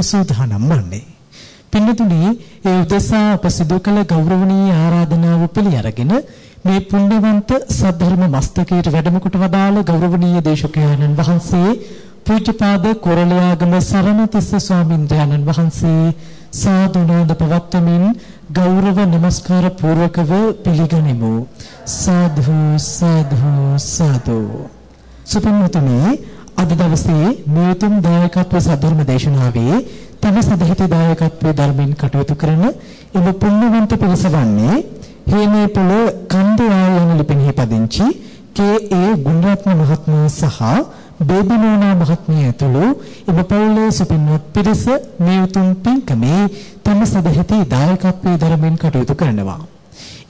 කිරීමට සූදානම් වන්නේ. පින්නතුනි ඒ උදෙසා අප සිදු කළ ගෞරවනීය ආරාධනාව පිළි අරගෙන මේ පුණ්‍යවන්ත සද්ධර්ම මස්තකයට වැඩම කොට වදාළ ගෞරවනීය දේශකයන්න් වහන්සේ පූජ්‍යපාද කොරළයාගම සරණතිස්ස ස්වාමින්ද්‍රයන්න් වහන්සේ සාදුනාද පවත්වමින් ගෞරව නමස්කාර පූර්වකව පිළිගනිමු සාදු සාදු සාදු සුපින්වතුනි අද දවසේ නියුතුම් දායකත්ව සද්ධර්ම දේශනාවේ තම සදහිත දායකත්වයේ ධර්මයෙන් කටයුතු කරන එම පුණ්‍යවන්ත පිරිස වන්නේ හේනේ පොළ කන්ද ආයන ලිපිනෙහි පදිංචි කේ.ඒ. ගුණරත්න මහත්මයා සහ බේබිනෝනා මහත්මිය ඇතුළු එම පවුලේ සුපින්වත් පිරිස මේ උතුම් පින්කමේ තම සදහිත දායකත්වයේ ධර්මයෙන් කටයුතු කරනවා.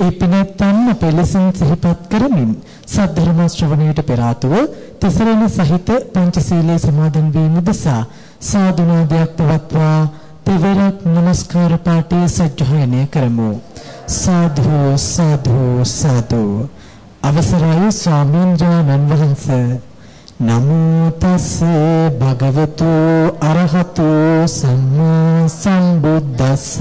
ඒ පිනත්තන් අපේ ලෙසින් සිහිපත් කරමින් සද්ධර්ම ශ්‍රවණයට පෙර ආතුව තිසරණ සහිත පංචශීලයේ සමාදන් වීම උදෙසා සාදුනාදයක් පවත්වා තෙවරක් নমස්කාර පාඨය සජ්ජායනය කරමු. සාධු සාධු සාධු. අවසරයි ස්වාමීන් වහන්සේ. නමෝ තස් භගවතු අරහතු සම්මා සම්බුද්දස්ස.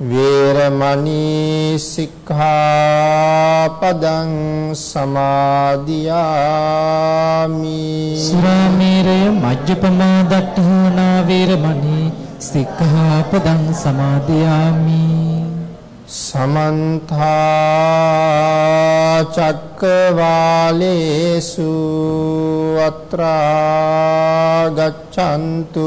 වේරමණී සික්ඛාපදං සමාදියාමි සුරාමේරය මජ්ජපමා දට්ඨානා වේරමණී සික්ඛාපදං සමාදියාමි සමන්ත චක්කවාලේසු අත්‍රා ගච්ඡන්තු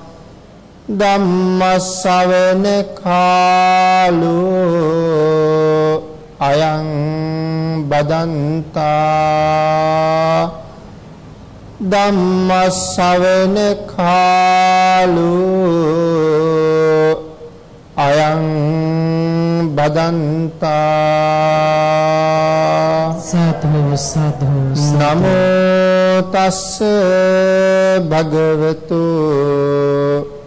ධම්මස්සවන කාලෝ අයං බදන්තා ධම්මස්සවන කාලෝ අයං බදන්තා සාධු සාධු නමෝ තස්ස භගවතු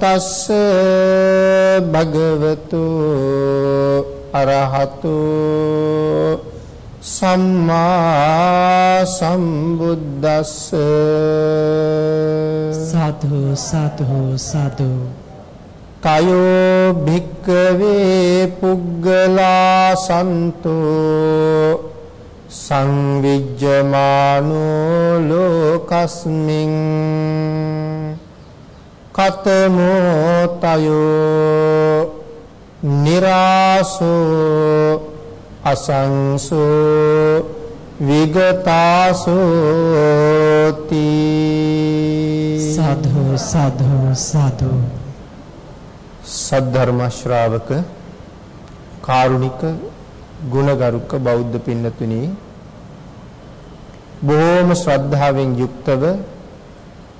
තස්ස භගවතු අරහතු සම්මා සම්බුද්දස්ස සාධු සාධු සාධු කයෝ භික්කවේ පුග්ගලා සන්තෝ සංවිජ්ජමානෝ ලෝකස්මින් කතමෝ තයෝ නිරාසෝ අසංසෝ විගතාසෝති සාධු සාධු සාධු සද්ධර්ම ශ්‍රාවක කාරුණික ගුණගරුක බෞද්ධ පින්නතුනි බොහෝම ශ්‍රද්ධාවෙන් යුක්තව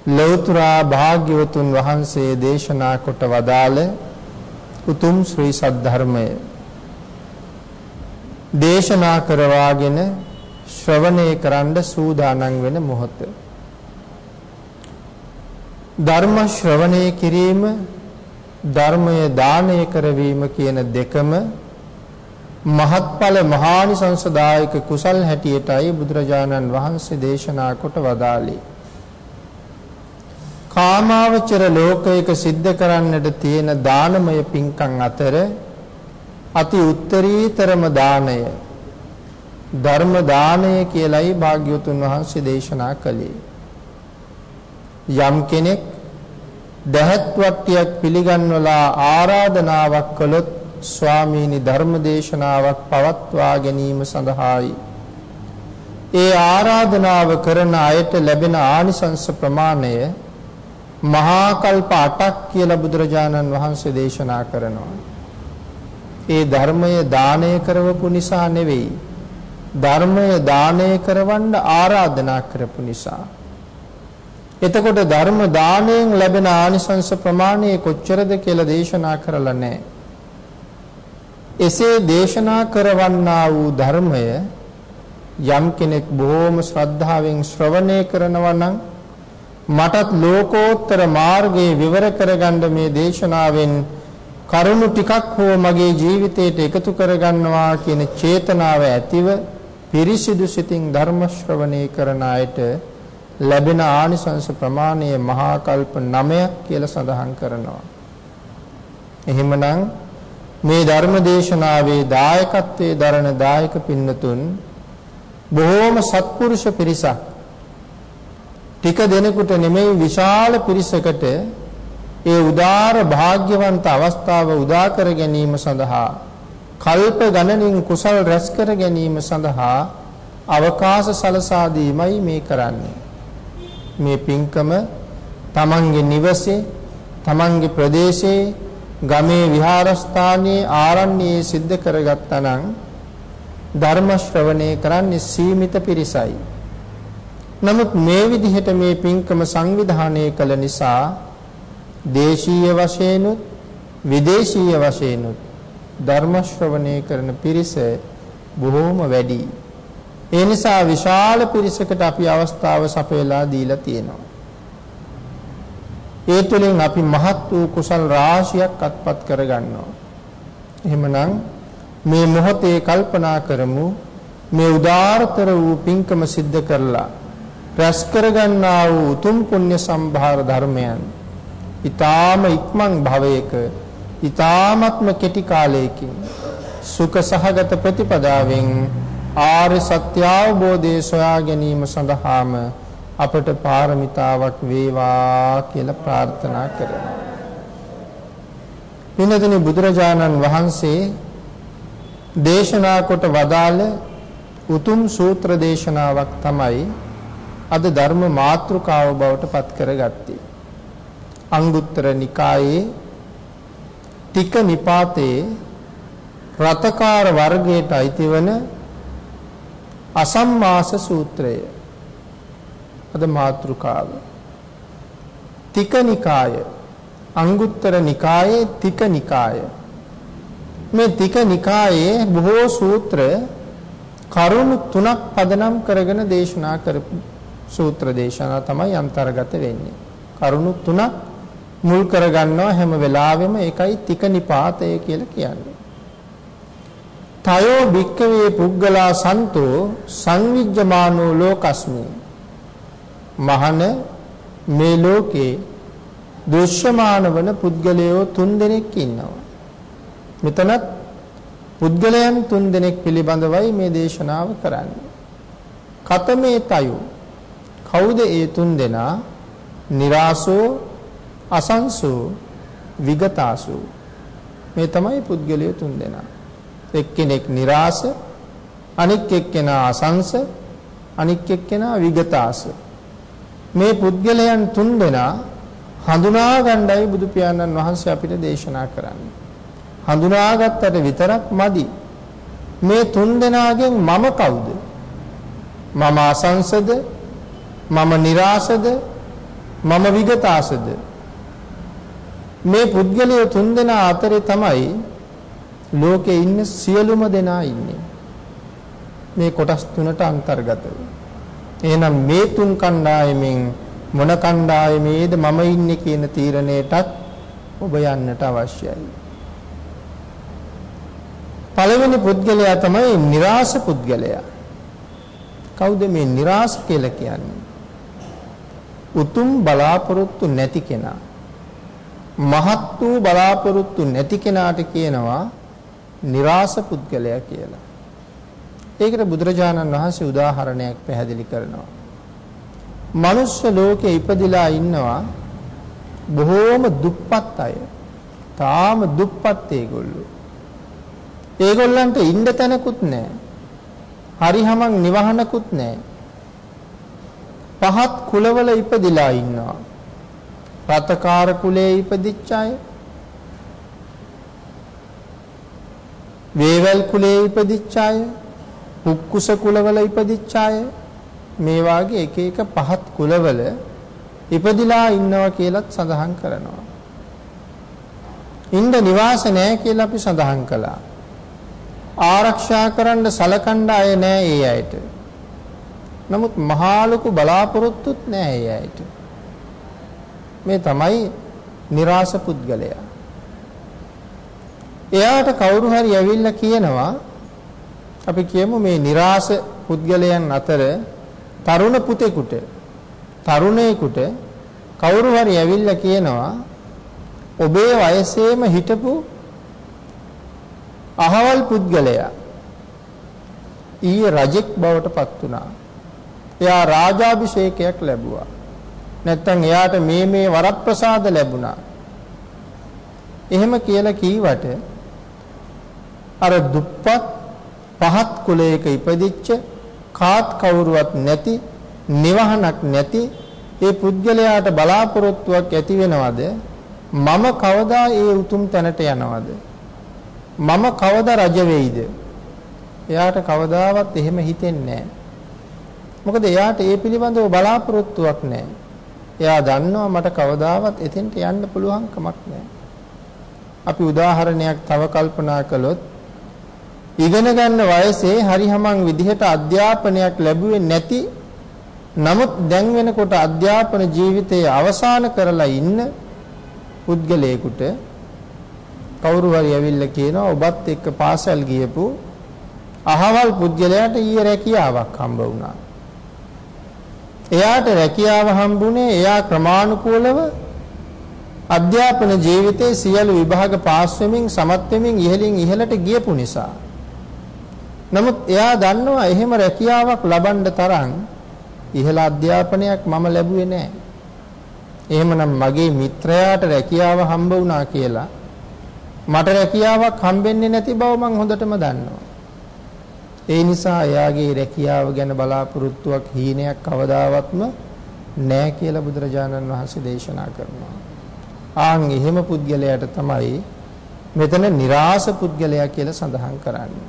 ලෞතර භාග්‍යවතුන් වහන්සේ දේශනා කොට වදාළ උතුම් ශ්‍රී සද්ධර්මය දේශනා කරවාගෙන ශ්‍රවණය කරන්න සූදානම් වෙන මොහොත ධර්ම ශ්‍රවණය කිරීම ධර්මය දානය කරවීම කියන දෙකම මහත්ඵල මහානිසංසදායක කුසල් හැටියටයි බුදුරජාණන් වහන්සේ දේශනා කොට වදාළේ. කාමාවචර ලෝකයක සිද්ධ කරන්නට තියෙන දානමය පින්කම් අතර අති උත්තරීතරම දානය ධර්ම දානය කියලයි භාග්‍යවතුන් වහන්සේ දේශනා කළේ. යම් කෙනෙක් දහත් වට්ටියක් පිළිගන්වලා ආරාධනාවක් කළොත් ස්වාමීනි ධර්ම දේශනාවක් පවත්වා ගැනීම සඳහායි. ඒ ආරාධනාව කරන අයට ලැබෙන ආනිසංස ප්‍රමාණය මහා කල්ප 8ක් කියලා බුදුරජාණන් වහන්සේ දේශනා කරනවා. ඒ ධර්මය දානය කරවපු නිසා නෙවෙයි. ධර්මය දානය කරවන්න ආරාධනා කරපු නිසා. එතකොට ධර්ම දාණයෙන් ලැබෙන ආනිසංස ප්‍රමාණය කොච්චරද කියලා දේශනා කරලා නැහැ. එසේ දේශනා කරවන්නා වූ ධර්මය යම් කෙනෙක් බොහෝම ශ්‍රද්ධාවෙන් ශ්‍රවණය කරනවා නම් මටත් ලෝකෝත්තර මාර්ගයේ විවර කරගන්න මේ දේශනාවෙන් කරුණු ටිකක් හෝ මගේ ජීවිතයට එකතු කරගන්නවා කියන චේතනාව ඇතිව පිරිසිදු සිතින් ධර්ම ශ්‍රවණය කරන අයට ලැබෙන ආනිසංස ප්‍රමාණය මහා කල්ප 9ක් කියලා සඳහන් කරනවා. එහෙමනම් මේ ධර්ම දේශනාවේ දායකත්වයේ දරන දායක පින්නතුන් බොහෝම සත්පුරුෂ පිරිසක් ටික දෙනෙකුට නෙමෙයි විශාල පිරිසකට ඒ උදාර භාග්‍යවන්ත අවස්ථාව උදා කර ගැනීම සඳහා කල්ප ගණනින් කුසල් රැස් කර ගැනීම සඳහා අවකාශ සලසා දීමයි මේ කරන්නේ. මේ පින්කම තමන්ගේ නිවසේ, තමන්ගේ ප්‍රදේශයේ, ගමේ විහාරස්ථානයේ ආරණ්‍යයේ සිද්ධ කරගත්තා නම් ධර්ම ශ්‍රවණය කරන්නේ සීමිත පිරිසයි. නමුත් මේ විදිහට මේ පින්කම සංවිධානය කළ නිසා දේශීය වශයෙන්ුත් විදේශීය වශයෙන්ුත් ධර්ම ශ්‍රවණය කරන පිරිස බොහෝම වැඩි. ඒ නිසා විශාල පිරිසකට අපි අවස්ථාව සපයලා දීලා තියෙනවා. ඒ තුළින් අපි මහත් වූ කුසල් රාශියක් අත්පත් කරගන්නවා. එහෙමනම් මේ මොහොතේ කල්පනා කරමු මේ උදාාරතර වූ පින්කම සිද්ධ කරලා රැස් කරගන්නා වූ උතුම් පුණ්‍ය සම්භාර ධර්මයන් ඊ타ම ඉක්මන් භවයක ඊ타මත්ම කෙටි කාලයකින් සුඛ සහගත ප්‍රතිපදාවෙන් ආර්ය සත්‍ය අවබෝධය සොයා ගැනීම සඳහාම අපට පාරමිතාවක් වේවා කියලා ප්‍රාර්ථනා කරනවා. පින්වතුනි බුදුරජාණන් වහන්සේ දේශනා කොට වදාළ උතුම් සූත්‍ර දේශනාවක් තමයි අද ධර්ම මාතෘකාව බවට පත් කරගත්තේ. අංගුත්තර නිකායේ තික නිපාතේ රතකාර වර්ගයට අයිතිවන අසම්මාස සූත්‍රය. අද මාතෘකාව. තික නිකාය. අංගුත්තර නිකායේ තික නිකාය. මේ තික නිකායේ බොහෝ සූත්‍ර කරුණු තුනක් පදනම් කරගෙන දේශනා කරපු සූත්‍ර දේශනා තමයි අන්තර්ගත වෙන්නේ. කරුණු තුනක් මුල් කරගන්නවා හැම වෙලාවෙම ඒකයි තික නිපාතය කියලා කියන්නේ. තයෝ භික්කවේ පුද්ගලා සන්තෝ සංවිජ්ජමානෝ ලෝකස්මි. මහන මේ ලෝකේ දෘශ්‍යමාන වන පුද්ගලයෝ තුන් දෙනෙක් ඉන්නවා. මෙතනත් පුද්ගලයන් තුන් දෙනෙක් පිළිබඳවයි මේ දේශනාව කරන්නේ. කතමේ තයෝ කවුද ඒ තුන් දෙනා? નિરાසෝ, අසංසෝ, විගතාසෝ. මේ තමයි පුද්ගලයෝ තුන් දෙනා. එක්කෙනෙක් નિરાස, අනෙක් එක්කෙනා අසංස, අනෙක් එක්කෙනා විගතාස. මේ පුද්ගලයන් තුන් දෙනා හඳුනා ගන්නයි බුදු පියාණන් වහන්සේ අපිට දේශනා කරන්නේ. හඳුනාගත්තට විතරක් මදි. මේ තුන් දෙනාගෙන් මම කවුද? මම අසංසද? මම નિરાසද මම විගතාසද? මේ පුද්ගලයෝ තුන්දෙනා අතරේ තමයි ලෝකේ ඉන්න සියලුම දෙනා ඉන්නේ. මේ කොටස් තුනට අන්තර්ගතයි එහෙනම් මේ තුන් කණ්ඩායමෙන් මොන කණ්ඩායමේද මම ඉන්නේ කියන තීරණයටත් ඔබ යන්නට අවශ්‍යයි. පළවෙනි පුද්ගලයා තමයි નિરાස පුද්ගලයා. කවුද මේ નિરાස කියලා කියන්නේ? උතුම් බලාපොරොත්තු නැති කෙනා. මහත් වූ බලාපොරොත්තු නැති කෙනාට කියනවා નિરાස පුද්ගලයා කියලා. ඒකට බුදුරජාණන් වහන්සේ උදාහරණයක් පැහැදිලි කරනවා. මනුෂ්‍ය ලෝකේ ඉපදිලා ඉන්නවා බොහෝම දුප්පත් අය. තාම දුප්පත් ඒගොල්ලෝ. ඒගොල්ලන්ට ඉන්න තැනකුත් නැහැ. හරිහමං නිවහනකුත් නැහැ. පහත් කුලවල ඉපදිලා ඉන්නවා. රතකාර කුලයේ ඉපදිච්ච අය වේවැල් කුලයේ ඉපදිච්ච අය, පුක්කුස කුලවල ඉපදිච්ච අය මේ වාගේ එක එක පහත් කුලවල ඉපදිලා ඉන්නවා කියලත් සඳහන් කරනවා. ඉන්න නිවාස නැහැ කියලා අපි සඳහන් කළා. ආරක්ෂා කරන්න සලකන්න අය නැහැ ඒ අයට. නමුත් මහා ලොකු බලාපොරොත්තුත් නෑ ඒ ඇයිට. මේ තමයි નિરાශ පුද්ගලයා. එයාට කවුරු හරි ඇවිල්ලා කියනවා අපි කියමු මේ નિરાශ පුද්ගලයන් අතර තරුණ පුතෙකුට තරුණයෙකුට කවුරු හරි ඇවිල්ලා කියනවා ඔබේ වයසේම හිටපු අහවල් පුද්ගලයා ඊයේ රජෙක් බවට පත් වුණා එයා රාජාභිෂේකයක් ලැබුවා. නැත්තම් එයාට මේ මේ වරප්‍රසාද ලැබුණා. එහෙම කියලා කීවට අර දුප්පත් පහත් කුලයක ඉපදිච්ච කාත් කවුරුවත් නැති නිවහනක් නැති ඒ පුද්ගලයාට බලාපොරොත්තුවක් ඇති වෙනවද මම කවදා ඒ උතුම් තැනට යනවද මම කවදා රජ වෙයිද එයාට කවදාවත් එහෙම හිතෙන්නේ මොකද එයාට ඒ පිළිබඳව බලාපොරොත්තුවක් නැහැ එයා දන්නවා මට කවදාවත් එතෙන්ට යන්න පුළුවන් කමක් නැහැ අපි උදාහරණයක් තව කල්පනා කළොත් ඉගෙන ගන්න වයසේ හරිහමං විදිහට අධ්‍යාපනයක් ලැබුවේ නැති නමුත් දැන් වෙනකොට අධ්‍යාපන ජීවිතයේ අවසන් කරලා ඉන්න පුද්ගලයෙකුට කවුරු හරි ඇවිල්ලා කියනවා ඔබත් එක්ක පාසල් ගියපු අහවල් පුද්ගලයාට ඊයේ රැකියාවක් හම්බ වුණා. එයාට රැකියාව හම්බුනේ එයා ක්‍රමානුකූලව අධ්‍යාපන ජීවිතයේ සියලු විභාග පාස් වෙමින් සමත් වෙමින් ඉහළින් ඉහළට ගියපු නිසා. නමුත් එයා දන්නවා එහෙම රැකියාවක් ලබන්න තරම් ඉහළ අධ්‍යාපනයක් මම ලැබුවේ නැහැ. එහෙමනම් මගේ මිත්‍රයාට රැකියාව හම්බ වුණා කියලා මට රැකියාවක් හම්බෙන්නේ නැති බව මම හොඳටම දන්නවා. ඒ නිසා එයාගේ රැකියාව ගැන බලාපොරොත්තුවක් හීනයක් කවදාවත්ම නැහැ කියලා බුදුරජාණන් වහන්සේ දේශනා කරනවා. ආන් එහෙම පුද්ගලයාට තමයි මෙතන નિરાස පුද්ගලයා කියලා සඳහන් කරන්නේ.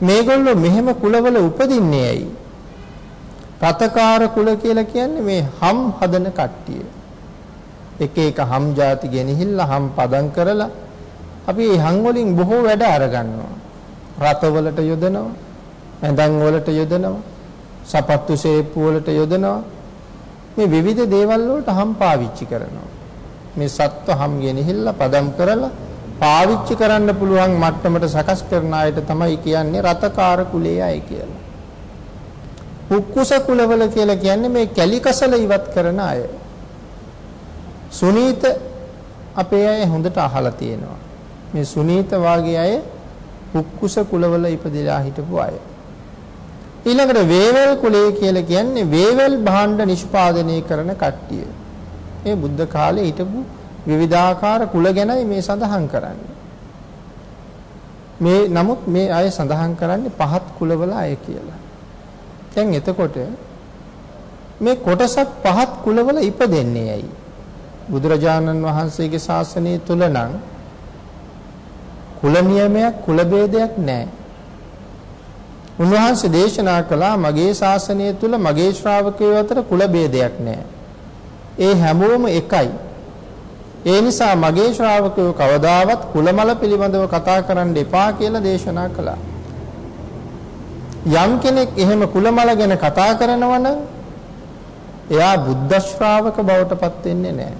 මේගොල්ලෝ මෙහෙම කුලවල උපදින්නේ ඇයි? රතකාර කුල කියලා කියන්නේ මේ හම් හදන කට්ටිය. එක එක හම් ಜಾති ගෙනහිල්ලා හම් පදම් කරලා අපි හම් වලින් බොහෝ වැඩ අරගන්නවා. රතවලට යොදනවා, ඇඳන් වලට යොදනවා, සපත්තු සේප්පු වලට යොදනවා. මේ විවිධ දේවල් වලට හම් පාවිච්චි කරනවා. මේ සත්ව හම් ගෙනහිල්ලා පදම් කරලා පාවිච්චි කරන්න පුළුවන් මට්ටමට සකස් කරන අයට තමයි කියන්නේ රතකාර කුලයේ අය කියලා. පුක්කුස කුලවල කියලා කියන්නේ මේ කැලිකසල ඉවත් කරන අය. සුනීත අපේ අය හොඳට අහලා තියෙනවා. මේ සුනීත වාගේ අය පුක්කුස කුලවල ඉපදලා හිටපු අය. ඊළඟට වේවැල් කුලය කියලා කියන්නේ වේවැල් භාණ්ඩ නිෂ්පාදනය කරන කට්ටිය. මේ බුද්ධ කාලේ හිටපු විවිධාකාර කුල ගැනයි මේ සඳහන් කරන්නේ. මේ නමුත් මේ අය සඳහන් කරන්නේ පහත් කුලවල අය කියලා. දැන් එතකොට මේ කොටසක් පහත් කුලවල ඉපදෙන්නේ ඇයි? බුදුරජාණන් වහන්සේගේ ශාසනය තුල නම් කුල නියමයක් කුල ભેදයක් නැහැ. උන්වහන්සේ දේශනා කළා මගේ ශාසනය තුල මගේ ශ්‍රාවකයෝ අතර කුල ભેදයක් නැහැ. ඒ හැමෝම එකයි. ඒ නිසා මගේ ශ්‍රාවකයෝ කවදාවත් කුලමල පිළිබඳව කතා කරන්න එපා කියලා දේශනා කළා. යම් කෙනෙක් එහෙම කුලමල ගැන කතා කරනවා නම් එයා බුද්ධ ශ්‍රාවක බවට පත් වෙන්නේ නැහැ.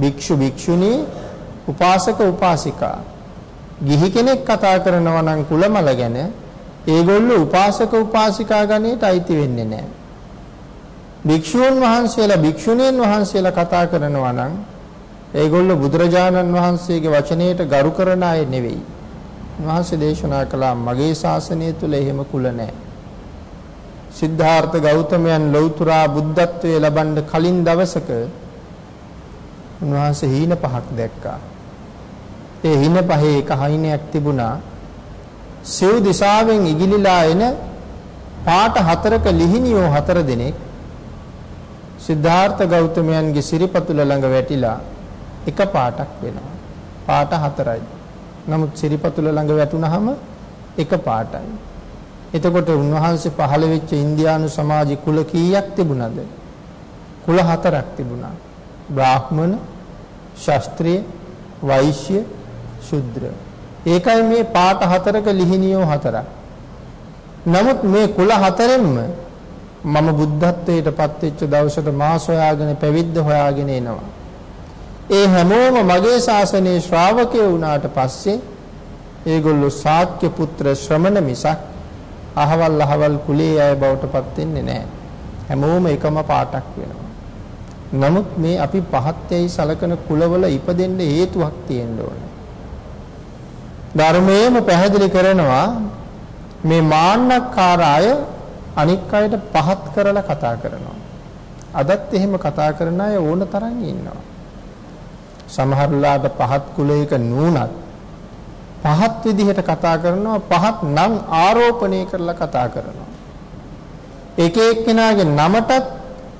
භික්ෂු භික්ෂුණී උපාසක උපාසිකා ගිහි කෙනෙක් කතා කරනවා නම් කුලමල ගැන ඒගොල්ලෝ උපාසක උපාසිකා ගණයට අයිති වෙන්නේ නැහැ. භික්ෂුන් වහන්සේලා භික්ෂුණීන් වහන්සේලා කතා කරනවා නම් ඒගොල්ලෝ බුදුරජාණන් වහන්සේගේ වචනයට ගරු කරන අය නෙවෙයි. වහන්සේ දේශනා කළා මගේ ශාසනය තුල එහෙම කුල නැහැ. සිද්ධාර්ථ ගෞතමයන් ලෞතුරා බුද්ධත්වයේ ලබන්න කලින් දවසක උන්වහන්සේ හීන පහක් දැක්කා. ඒ හීන පහේ එක හයිනයක් තිබුණා. සිව් දිශාවෙන් ඉගිලිලා එන පාට හතරක ලිහිණියෝ හතර දෙනෙක් සිද්ධාර්ථ ගෞතමයන්ගේ සිරිපතුල ළඟ වැටිලා එක පාටක් වෙනවා. පාට හතරයි. නමුත් සිරිපතුල ළඟ වැටුනහම එක පාටයි. එතකොට උන්වහන්සේ පහළ වෙච්ච ඉන්දියානු සමාජ කුල කීයක් තිබුණද? කුල හතරක් තිබුණා. බ්‍රාහ්මණ, ශාස්ත්‍රීය, වෛශ්‍ය, ශුද්‍ර. ඒකයි මේ පාට හතරක ලිහිණියෝ හතරක්. නමුත් මේ කුල හතරෙන්ම මම බුද්ධත්වයට පත් වෙච්ච දවසට මාස හොයාගෙන පැවිද්ද හොයාගෙන එනවා. ඒ හැමෝම මගේ ශාසනයේ ශ්‍රාවකයෝ වුණාට පස්සේ ඒගොල්ලෝ ශාක්‍ය පුත්‍ර ශ්‍රමණ මිසක් අහවල් අහවල් කුලේ අය බවට පත් වෙන්නේ නැහැ. හැමෝම එකම පාටක් වෙනවා. නමුත් මේ අපි පහත් යයි සලකන කුලවල ඉපදෙන්න හේතුවක් තියෙන්න ඕනේ. ධර්මයේම පැහැදිලි කරනවා මේ මාන්නක්කාර අය අනික් අයට පහත් කරලා කතා කරනවා. අදත් එහෙම කතා කරන අය ඕන තරම් ඉන්නවා. සමහරලාට පහත් කුලයක නූනත් පහත් විදිහට කතා කරනවා පහත් නම් ආරෝපණය කරලා කතා කරනවා. එක එක්කෙනාගේ නමටත්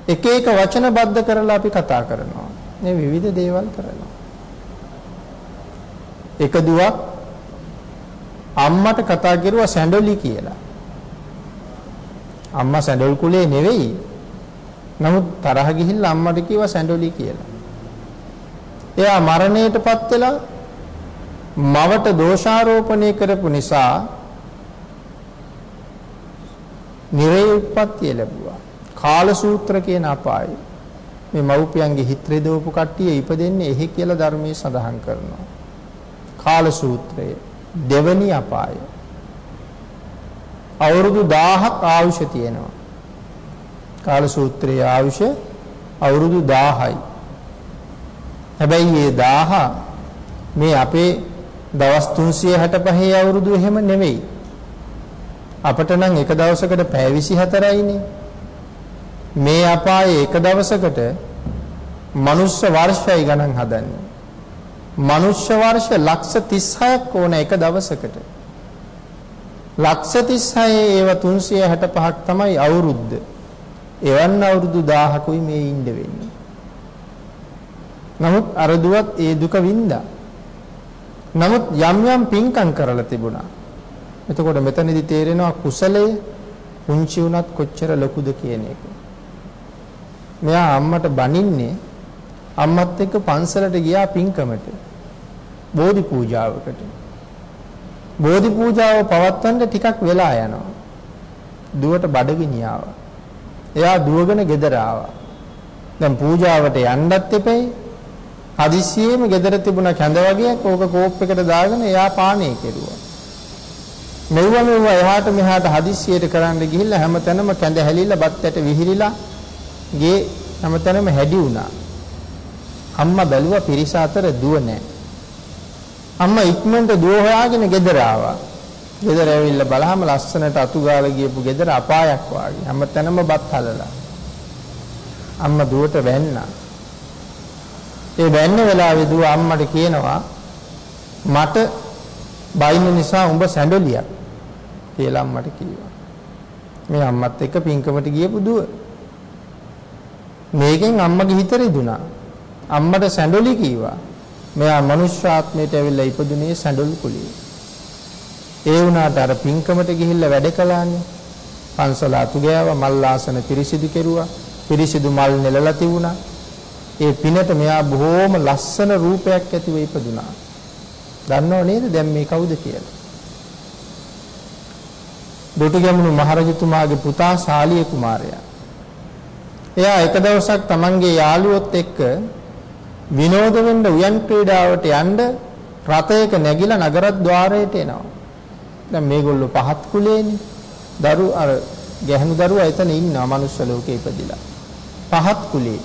එක එක වචන බද්ධ කරලා අපි කතා කරනවා. මේ විවිධ දේවල් කරනවා. එක දුවක් අම්මට කතා කරුවා සැඬොලි කියලා. අම්මා සැඬොල් කුලේ නෙවෙයි. නමුත් තරහ ගිහිල්ලා අම්මට කිව්වා සැඬොලි කියලා. එයා මරණයටපත් වෙලා මවට දෝෂාරෝපණය කරපු නිසා නිරේ උත්පත්තිය ලැබුවා. කාල සූත්‍ර කියන අපායයි. මේ මව්පියන්ගේ හිත රෙදවපු කට්ටිය ඉපදෙන්නේ එහි කියලා ධර්මයේ සඳහන් කරනවා. කාල සූත්‍රය දෙවනි අපාය. අවුරුදු 1000ක් ආයුෂ තියෙනවා. කාල සූත්‍රයේ ආයුෂ අවුරුදු 1000යි. හැබැයි මේ 1000 මේ අපේ දවස් 365 අවුරුදු එහෙම නෙවෙයි. අපිට නම් එක දවසකට පැය 24යිනේ. මේ අපායේ එක දවසකට මනුෂ්‍ය වර්ෂය ගණන් හදන්නේ. මනුෂ්‍ය වර්ෂ ලක්ෂ 36ක් ඕන එක දවසකට. ලක්ෂ 36 ඒව 365ක් තමයි අවුරුද්ද. එවන් අවුරුදු 1000කුයි මේ ඉන්න වෙන්නේ. නමුත් අර දුවත් ඒ දුක වින්දා. නමුත් යම් යම් පින්කම් කරලා තිබුණා. එතකොට මෙතනදී තේරෙනවා කුසලය පුංචි උනත් කොච්චර ලොකුද කියන එක. මෙයා අම්මට බනින්නේ අම්මත් එක්ක පන්සලට ගියා පින්කමට. බෝධි පූජාවකට. බෝධි පූජාව පවත්වන්න ටිකක් වෙලා යනවා. දුවට බඩගිනි ආවා. එයා දුවගෙන ගෙදර ආවා. දැන් පූජාවට යන්නත් එපේ. හදිස්සියෙම ගෙදර තිබුණ කැඳ වගේක් ඕක කෝප් එකට දාගෙන එයා පානය කෙරුවා. මෙව්ව මෙව්ව එහාට මෙහාට හදිස්සියට කරන්න ගිහිල්ලා හැමතැනම කැඳ හැලිලා බත් ඇට විහිරිලා ගේ හැමතැනම හැඩි වුණා. අම්මා බැලුවා පිරිස අතර දුව නැහැ. අම්මා ඉක්මනට දුව හොයාගෙන ගෙදර ආවා. ගෙදර ඇවිල්ලා බලහම ලස්සනට අතු ගාලා ගියපු ගෙදර අපායක් වාගේ. හැමතැනම බත් හලලා. අම්මා දුවට වැන්නා. ඒ වැන්න වෙලාවේ දුව අම්මට කියනවා මට බයින්න නිසා උඹ සැඬලියක් කියලා අම්මට කිව්වා. මේ අම්මත් එක්ක පින්කමට ගියපු දුව. මේකෙන් අම්මගේ හිත රිදුනා. අම්මට සැඬලි කිව්වා. මෙයා මනුෂ්‍ය ආත්මයට ඇවිල්ලා ඉපදුනේ සැඬල් කුලියේ. ඒ වුණාට අර පින්කමට ගිහිල්ලා වැඩ කළානේ. පන්සල අතු ගෑවා, මල් ආසන පිරිසිදු කෙරුවා, පිරිසිදු මල් නෙලලා තිබුණා. ඒ පිනට මෙයා බොහෝම ලස්සන රූපයක් ඇතිව ඉපදුනා. දන්නව නේද දැන් මේ කවුද කියලා? දුටුගැමුණු මහරජතුමාගේ පුතා ශාලිය කුමාරයා. එයා එක දවසක් තමන්ගේ යාළුවොත් එක්ක විනෝද වෙන්න උයන් ක්‍රීඩාවට යන්න රථයක නැගිලා නගරද්්වාරයට එනවා. දැන් මේගොල්ලෝ පහත් කුලේනේ. දරු අර ගැහණු දරුවා එතන ඉන්නවා මනුස්ස ලෝකේ ඉපදිලා. පහත් කුලේ.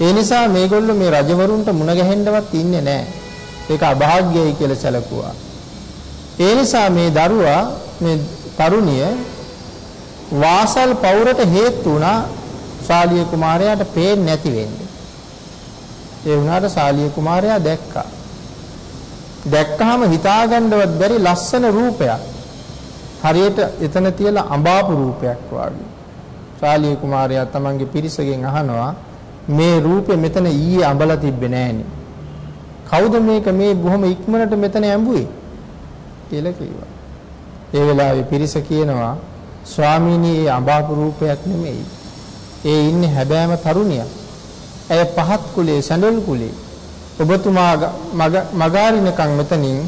ඒ නිසා මේගොල්ලෝ මේ රජවරුන්ට මුණ ගැහෙන්නවත් ඉන්නේ නැහැ. ඒක අභාග්‍යයි කියලා සැලකුවා. ඒ නිසා මේ දරුවා මේ තරුණිය වාසල් පවුරට හේතු වුණා ශාලිය කුමාරයාට පේන්නේ නැති වෙන්නේ. ඒ වුණාට ශාලිය කුමාරයා දැක්කා. දැක්කහම හිතාගන්නවත් බැරි ලස්සන රූපයක්. හරියට එතන තියලා අඹාපු රූපයක් වගේ. ශාලිය කුමාරයා තමන්ගේ පිරිසගෙන් අහනවා මේ රූපෙ මෙතන ඊයේ අඹලා තිබ්බේ නෑනේ. කවුද මේක මේ බොහොම ඉක්මනට මෙතන ඇඹුවේ කියලා කිව්වා. ඒ වෙලාවේ පිරිස කියනවා ස්වාමීනි ඒ අඹාපු රූපයක් නෙමෙයි. ඒ ඉන්නේ හැබෑම තරුණියක්. ඇය පහත් කුලේ සැඬල් කුලේ. ඔබතුමා මගාරිනකන් මෙතනින්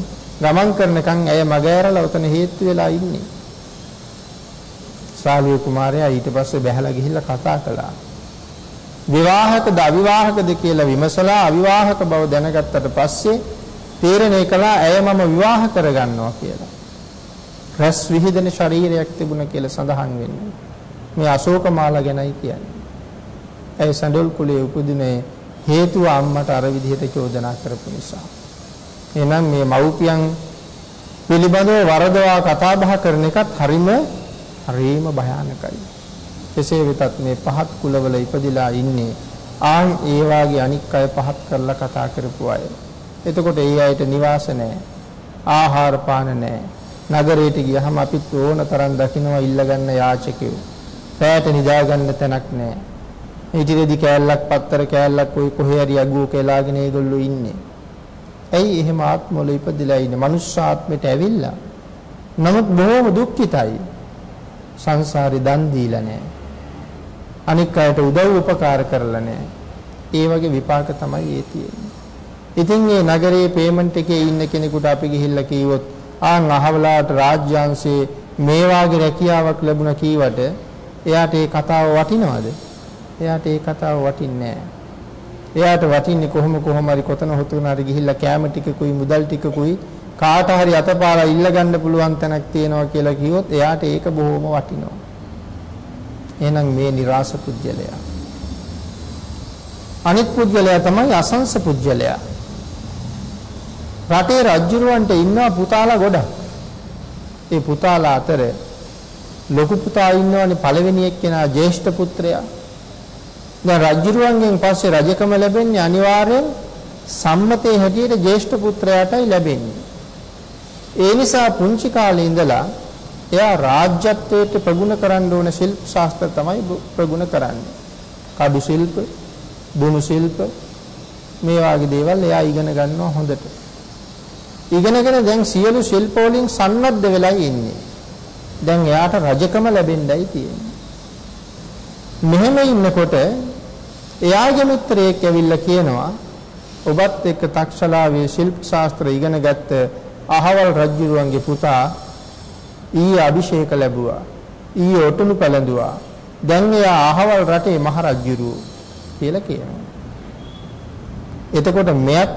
ගමන් කරනකන් ඇය මගෑරලා උතන හේතු වෙලා ඉන්නේ. ශාලිය කුමාරයා ඊට පස්සේ බැහැලා ගිහිල්ලා කතා කළා. විවාහකද අවිවාහකද කියලා විමසලා අවිවාහක බව දැනගත්තට පස්සේ තීරණය කළා ඇය මම විවාහ කරගන්නවා කියලා. රැස් විහිදෙන ශරීරයක් තිබුණ කියලා සඳහන් වෙන්නේ. මේ අශෝක මාලා ගැනයි කියන්නේ. ඇයි සඳල් කුලයේ උපදිනේ හේතුව අම්මට අර විදිහට චෝදනා කරපු නිසා. එහෙනම් මේ මව්පියන් පිළිබඳව වරදවා කතා බහ කරන එකත් හරිම හරිම භයානකයි. කෙසේ වෙතත් මේ පහත් කුලවල ඉපදිලා ඉන්නේ ආන් ඒ වාගේ අනික් අය පහත් කරලා කතා කරපු අය. එතකොට ඒ අයට නිවාස නැහැ. ආහාර පාන නැහැ. නගරයට ගියහම අපිත් ඕන තරම් දකින්නවා ඉල්ලගන්න යාචකයෝ. රැයට නිදාගන්න තැනක් නැහැ. ඊටිරෙදි කෑල්ලක් පත්තර කෑල්ලක් කොයි කොහේ හරි අගුව කෙලාගෙන ඒගොල්ලෝ ඉන්නේ. ඇයි එහෙම ආත්මවල ඉපදිලා ඉන්නේ? මනුෂ්‍ය ආත්මයට ඇවිල්ලා. නමුත් බොහොම දුක්ඛිතයි. සංසාරේ දන් දීලා නැහැ. අනික් අයට උදව් උපකාර කරලා නැහැ. ඒ වගේ විපාක තමයි ඒ තියෙන්නේ. ඉතින් මේ නගරයේ පේමන්ට් එකේ ඉන්න කෙනෙකුට අපි ගිහිල්ලා කිව්වොත් ආන් අහවලාට රාජ්‍යාංශයේ මේ වාගේ රැකියාවක් ලැබුණා කීවට එයාට ඒ කතාව වටිනවද? එයාට ඒ කතාව වටින්නේ නැහැ. එයාට වටින්නේ කොහොම කොහොම හරි කොතන හොතුන හරි ගිහිල්ලා කැම ටිකකුයි මුදල් ටිකකුයි කාට හරි අතපාරා ඉල්ල ගන්න පුළුවන් තැනක් තියෙනවා කියලා කිව්වොත් එයාට ඒක බොහොම වටිනවා. එහෙනම් මේ નિરાස පුජ්‍යලයා. අනිත් පුජ්‍යලයා තමයි අසංස පුජ්‍යලයා. රටේ රජුරවන්ට ඉන්නවා පුතාලා ගොඩක්. ඒ පුතාලා අතර ලොකු පුතා ඉන්නවනේ පළවෙනි එක්කෙනා ජේෂ්ඨ පුත්‍රයා. දැන් රජුරුවන්ගෙන් පස්සේ රජකම ලැබෙන්නේ අනිවාර්යෙන් සම්මතයේ හැටියට ජේෂ්ඨ පුත්‍රයාටයි ලැබෙන්නේ. ඒ නිසා පුංචි කාලේ ඉඳලා එයා රාජ්‍යත්වයට ප්‍රගුණ කරන්න ඕන ශිල්ප ශාස්ත්‍ර තමයි ප්‍රගුණ කරන්නේ. කඩු ශිල්ප, බුණු ශිල්ප මේ වගේ දේවල් එයා ඉගෙන ගන්නවා හොඳට. ඉගෙනගෙන දැන් සියලු ශිල්ප වලින් සන්නද්ධ වෙලා ඉන්නේ. දැන් එයාට රජකම ලැබෙන්නයි තියෙන්නේ. මෙහෙම ඉන්නකොට එයාගේ මිත්‍රයෙක් ඇවිල්ලා කියනවා ඔබත් එක්ක තක්ෂලාවේ ශිල්ප ශාස්ත්‍ර ඉගෙන ගත්ත අහවල් රජුරුවන්ගේ පුතා ඊයේ අභිෂේක ලැබුවා. ඊයේ ඔටුනු පැලඳුවා. දැන් එයා අහවල් රටේ මහරජුරුව කියලා කියනවා. එතකොට මෙයක්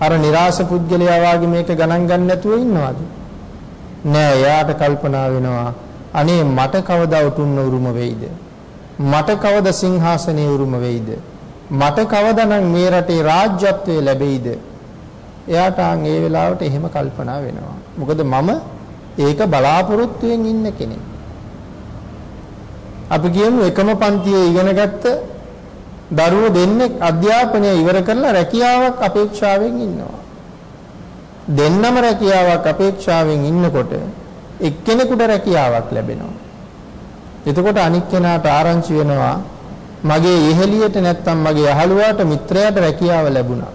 අර નિરાශ පුද්ගලයා වාගේ මේක ගණන් ගන්න නැතුව ඉන්නවද? නෑ එයාට කල්පනා වෙනවා අනේ මට කවදා උතුම්න උරුම වෙයිද? මට කවද සිංහාසනයේ උරුම වෙයිද? මට කවදානම් මේ රටේ රාජ්‍යත්වය ලැබෙයිද? එයාට ආන් ඒ වෙලාවට එහෙම කල්පනා වෙනවා. මොකද මම ඒක බලාපොරොත්තුෙන් ඉන්න කෙනෙක්. අපි කියමු එකම පන්තියේ ඉගෙනගත්ත දරුවෝ දෙන්නෙක් අධ්‍යාපනය ඉවර කරලා රැකියාවක් අපේක්ෂාවෙන් ඉන්නවා. දෙන්නම රැකියාවක් අපේක්ෂාවෙන් ඉන්නකොට එක්කෙනෙකුට රැකියාවක් ලැබෙනවා. එතකොට අනික් කෙනාට ආරංචි වෙනවා මගේ ඉහෙලියට නැත්තම් මගේ අහලුවාට මිත්‍රයාට රැකියාව ලැබුණා.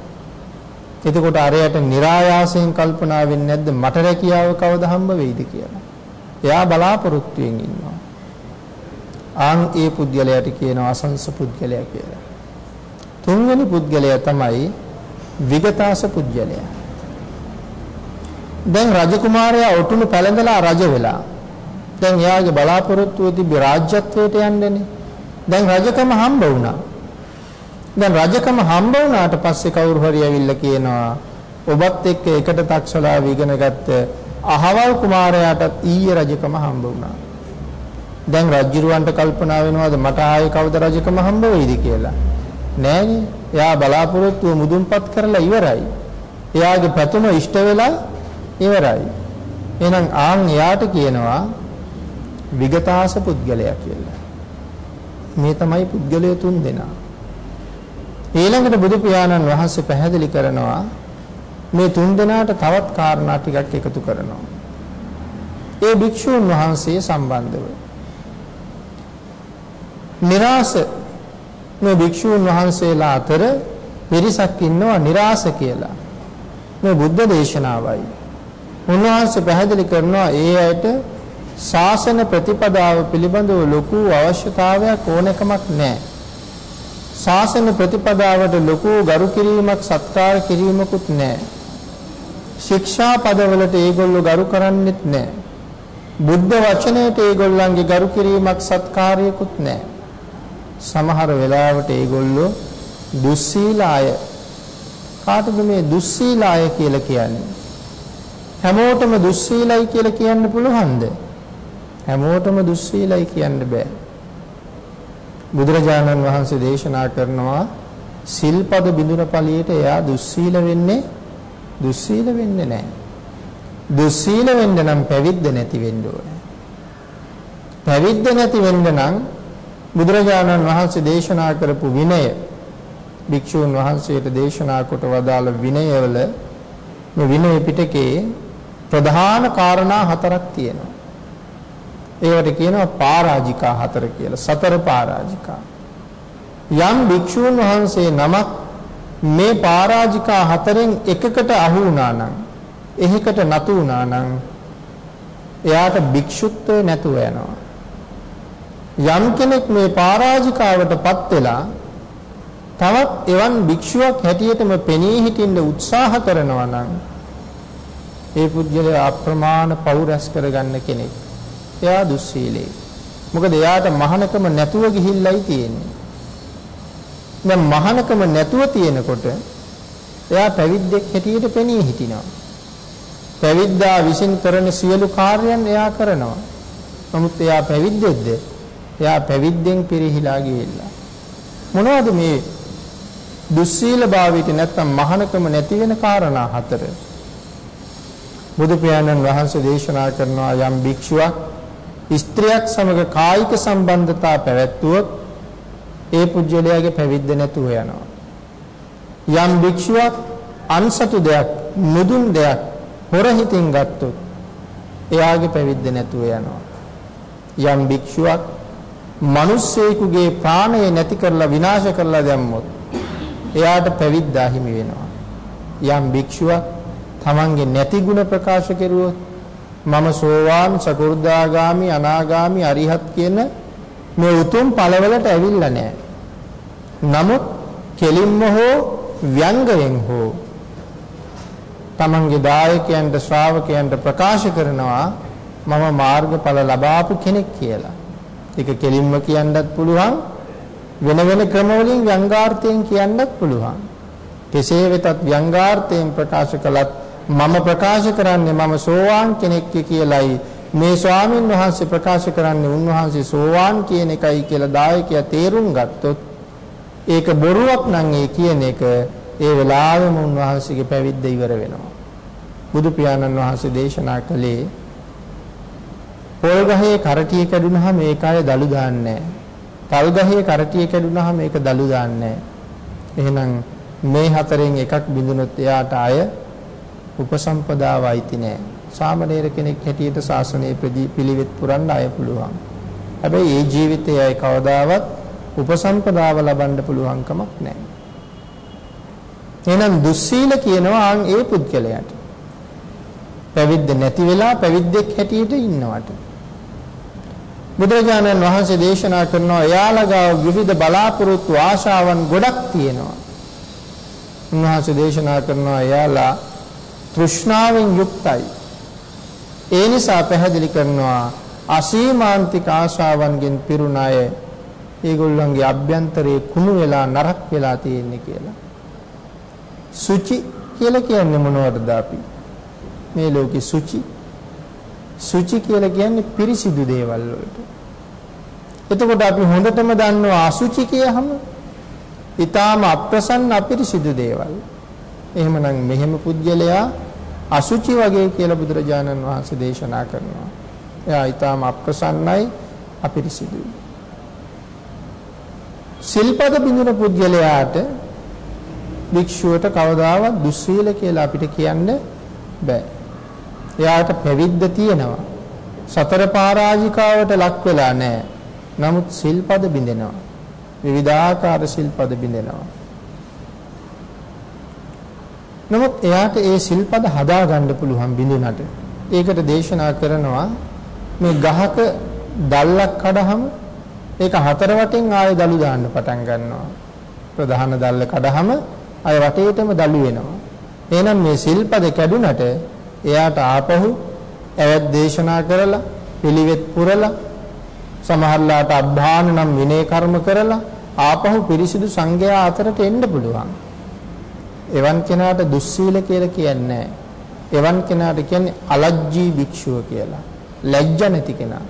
එතකොට අරයට નિરાයාසයෙන් කල්පනා වෙන්නේ නැද්ද මට රැකියාව කවද හම්බ වෙයිද කියලා. එයා බලාපොරොත්තුෙන් ඉන්නවා. ආන් ඒ පුද්ගලයාට කියනවා අසංස පුද්ගලයා කියලා. තුන්වෙනි පුද්ගලයා තමයි විගතාස පුද්ගලයා. දැන් රජකුමාරයා ඔටුනු පැලඳලා රජ වෙලා. දැන් එයාගේ බලාපොරොත්තුව තිබි රාජ්‍යත්වයට යන්නනේ. දැන් රජකම හම්බ වුණා. දැන් රජකම හම්බ වුණාට පස්සේ කවුරු හරි ඇවිල්ලා කියනවා ඔබත් එක්ක එකට තක්ෂලාව ඉගෙන ගත්ත අහවල් කුමාරයාටත් ඊයේ රජකම හම්බ වුණා. දැන් රජුරවන්ට කල්පනා වෙනවද මට ආයේ කවද රජකම හම්බ වෙයිද කියලා? නෑනේ. එයා බලාපොරොත්තුව මුදුන්පත් කරලා ඉවරයි. එයාගේ පැතුම ඉෂ්ට වෙලා ඉවරයි. එහෙනම් ආන් එයාට කියනවා විගතාස පුද්ගලයා කියලා. මේ තමයි පුද්ගලය තුන් දෙනා. ඊළඟට බුදු පියාණන් වහන්සේ පැහැදිලි කරනවා මේ තුන් දෙනාට තවත් කාරණා ටිකක් එකතු කරනවා. ඒ භික්ෂූන් වහන්සේ සම්බන්ධව. નિરાස මේ භික්ෂූන් වහන්සේලා අතර පිරිසක් ඉන්නවා નિરાස කියලා. මේ බුද්ධ දේශනාවයි. උන්වහන්සේ පැහැදිලි කරනවා ඒ අයට ශාසන ප්‍රතිපදාව පිළිබඳව ලොකු අවශ්‍යතාවයක් ඕනකමක් නැහැ. ශාසන ප්‍රතිපදාවට ලොකු ගරු කිරීමක් සත්කාර කිරීමකුත් නැහැ. ශික්ෂා පදවලට ඒගොල්ලෝ ගරු කරන්නෙත් නැහැ. බුද්ධ වචනයට ඒගොල්ලන්ගේ ගරු කිරීමක් සත්කාරයකුත් නැහැ. සමහර වෙලාවට ඒගොල්ලෝ දුස්සීලාය කාටද මේ දුස්සීලාය කියලා කියන්නේ? හැමෝටම දුස්සීලයි කියලා කියන්න පුළුවන්ද? හැමෝටම දුස්සීලයි කියන්න බෑ. බුදුරජාණන් වහන්සේ දේශනා කරනවා සිල්පද බිඳුන ඵලියට එයා දුස්සීල වෙන්නේ දුස්සීල වෙන්නේ නැහැ. දුස්සීල වෙන්න නම් පැවිද්ද නැති වෙන්න ඕනේ. පැවිද්ද නැති වෙන්න නම් බුදුරජාණන් වහන්සේ දේශනා කරපු විනය භික්ෂූන් වහන්සේට දේශනා කොට වදාළ විනයවල මේ විනය පිටකේ ප්‍රධාන කාරණා හතරක් තියෙනවා. ඒවට කියනවා පරාජිකා හතර කියලා. සතර පරාජිකා. යම් භික්ෂූන් වහන්සේ නමක් මේ පරාජිකා හතරෙන් එකකට අහු වුණා නම් එහෙකට නතු වුණා නම් එයාට භික්ෂුත්වය නැතුව යනවා. යම් කෙනෙක් මේ පරාජිකාවටපත් වෙලා තවත් එවන් භික්ෂුවක් හැටියටම පෙනී හිටින්න උත්සාහ කරනවා නම් ඒ පුද්ගලයා අප්‍රමාණ පව් රැස් කරගන්න කෙනෙක්. එයා දුස්සීලේ. මොකද එයාට මහානකම නැතුව ගිහිල්ලයි තියෙන්නේ. දැන් මහානකම නැතුව තියෙනකොට එයා පැවිද්දෙක් හැටියට පෙනී හිටිනවා. පැවිද්දා විසින් කරන සියලු කාර්යයන් එයා කරනවා. නමුත් එයා පැවිද්දෙක්ද? එයා පැවිද්දෙන් පිරිහිලා ගිහිල්ලා. මොනවද මේ දුස්සීල භාවයට නැත්තම් මහානකම නැති වෙන කාරණා හතර? බුදු පියාණන් වහන්සේ දේශනා කරනවා යම් භික්ෂුවක් ස්ත්‍රියක් සමග කායික සම්බන්ධතා පැවැත්වුවොත් ඒ පුජ්‍යලයාගේ පැවිද්ද නැතුව යනවා. යම් භික්ෂුවක් අන්සතු දෙයක්, මුදුන් දෙයක් හොරහිතින් ගත්තොත් එයාගේ පැවිද්ද නැතුව යනවා. යම් භික්ෂුවක් මිනිස්සෙකුගේ ප්‍රාණය නැති කරලා විනාශ කරලා දැම්මොත් එයාට පැවිද්ද අහිමි වෙනවා. යම් භික්ෂුවක් තමන්ගේ නැති ಗುಣ ප්‍රකාශ කෙරුවොත් මම සෝවාන් සකෘදාගාමි අනාගාමි අරිහත් කියන මේ උතුම් ඵලවලට ඇවිල්ලා නැහැ. නමුත් කෙලින්ම හෝ ව්‍යංගයෙන් හෝ තමන්ගේ දායකයන්ට ශ්‍රාවකයන්ට ප්‍රකාශ කරනවා මම මාර්ගඵල ලබාපු කෙනෙක් කියලා. ඒක කෙලින්ම කියන්නත් පුළුවන් වෙන වෙන ක්‍රමවලින් ව්‍යංගාර්ථයෙන් කියන්නත් පුළුවන්. කෙසේ වෙතත් ව්‍යංගාර්ථයෙන් ප්‍රකාශ කළත් මම ප්‍රකාශ කරන්නේ මම සෝවාන් කෙනෙක් කියලයි මේ ස්වාමින් වහන්සේ ප්‍රකාශ කරන්නේ උන්වහන්සේ සෝවාන් කියන එකයි කියලා දායකයා තේරුම් ගත්තොත් ඒක බොරුවක් නම් ඒ කියන එක ඒ වෙලාවෙම උන්වහන්සේගේ පැවිද්ද ඉවර වෙනවා. බුදු පියාණන් වහන්සේ දේශනා කළේ පොල් ගහේ කරටිය කැඩුනහම ඒක අය දලු දාන්නේ නැහැ. තල් ගහේ කරටිය කැඩුනහම ඒක දලු දාන්නේ එහෙනම් මේ හතරෙන් එකක් බිඳුනොත් එයාට අය උපසම්පදාව අයිති නෑ. සාමණේර කෙනෙක් හැටියට ශාසනයේ පිළිවෙත් පුරන්න අය පුළුවන්. හැබැයි ඒ ජීවිතයේ අය කවදාවත් උපසම්පදාව ලබන්න පුළුවන් කමක් නැහැ. එහෙනම් දුස්සීල කියනවා අන් ඒ පුද්ගලයාට. පැවිද්ද නැති වෙලා පැවිද්දෙක් හැටියට ඉන්නවට. බුදුරජාණන් වහන්සේ දේශනා කරනවා එයාලගා විවිධ බලාපොරොත්තු ආශාවන් ගොඩක් තියෙනවා. උන්වහන්සේ දේශනා කරනවා එයාලා තෘෂ්ණාවෙන් යුක්තයි. ඒ නිසා පැහැදිලි කරනවා අසීමාන්තික ආශාවන්ගෙන් පිරුණ අය ඒගොල්ලන්ගේ අභ්‍යන්තරයේ කුණු වෙලා නරක් වෙලා තියෙන්නේ කියලා. සුචි කියලා කියන්නේ මොනවටද අපි? මේ ලෝකේ සුචි සුචි කියලා කියන්නේ පිරිසිදු දේවල් වලට. එතකොට අපි හොඳටම දන්නවා අසුචි කියහම ඊටාම අප්‍රසන්න අපිරිසිදු දේවල්. එහෙමනම් මෙහෙම පුජ්‍යලයා අසුචි වගේ කියලා බුදුරජාණන් වහන්සේ දේශනා කරනවා. එයා ඊටාම අප්‍රසන්නයි අපිරිසිදුයි. සිල්පද බිඳුන පුජ්‍යලයාට භික්ෂුවට කවදාවත් දුස්සීල කියලා අපිට කියන්න බෑ. එයාට පැවිද්ද තියෙනවා. සතර පරාජිකාවට ලක් වෙලා නැහැ. නමුත් සිල්පද බිඳෙනවා. විවිධාකාර සිල්පද බිඳෙනවා. නමුත් එයාට ඒ සිල්පද හදා ගන්න පුළුවන් බිඳුනට. ඒකට දේශනා කරනවා මේ ගහක දැල්ලක් කඩහම ඒක හතර වටින් ආයෙ දළු දාන්න පටන් ගන්නවා. ප්‍රධාන දැල්ල කඩහම ආයෙ වටේටම දළු වෙනවා. එහෙනම් මේ සිල්පද කැඩුනට එයාට ආපහු ඇවත් දේශනා කරලා පිළිවෙත් පුරලා සමහරලාට අබ්බාන නම් විනය කර්ම කරලා ආපහු පිරිසිදු සංඝයා අතරට එන්න පුළුවන්. එවන් කෙනාට දුස්සීල කියලා කියන්නේ එවන් කෙනාට කියන්නේ අලජ්ජී භික්ෂුව කියලා. ලැජ්ජ නැති කෙනා.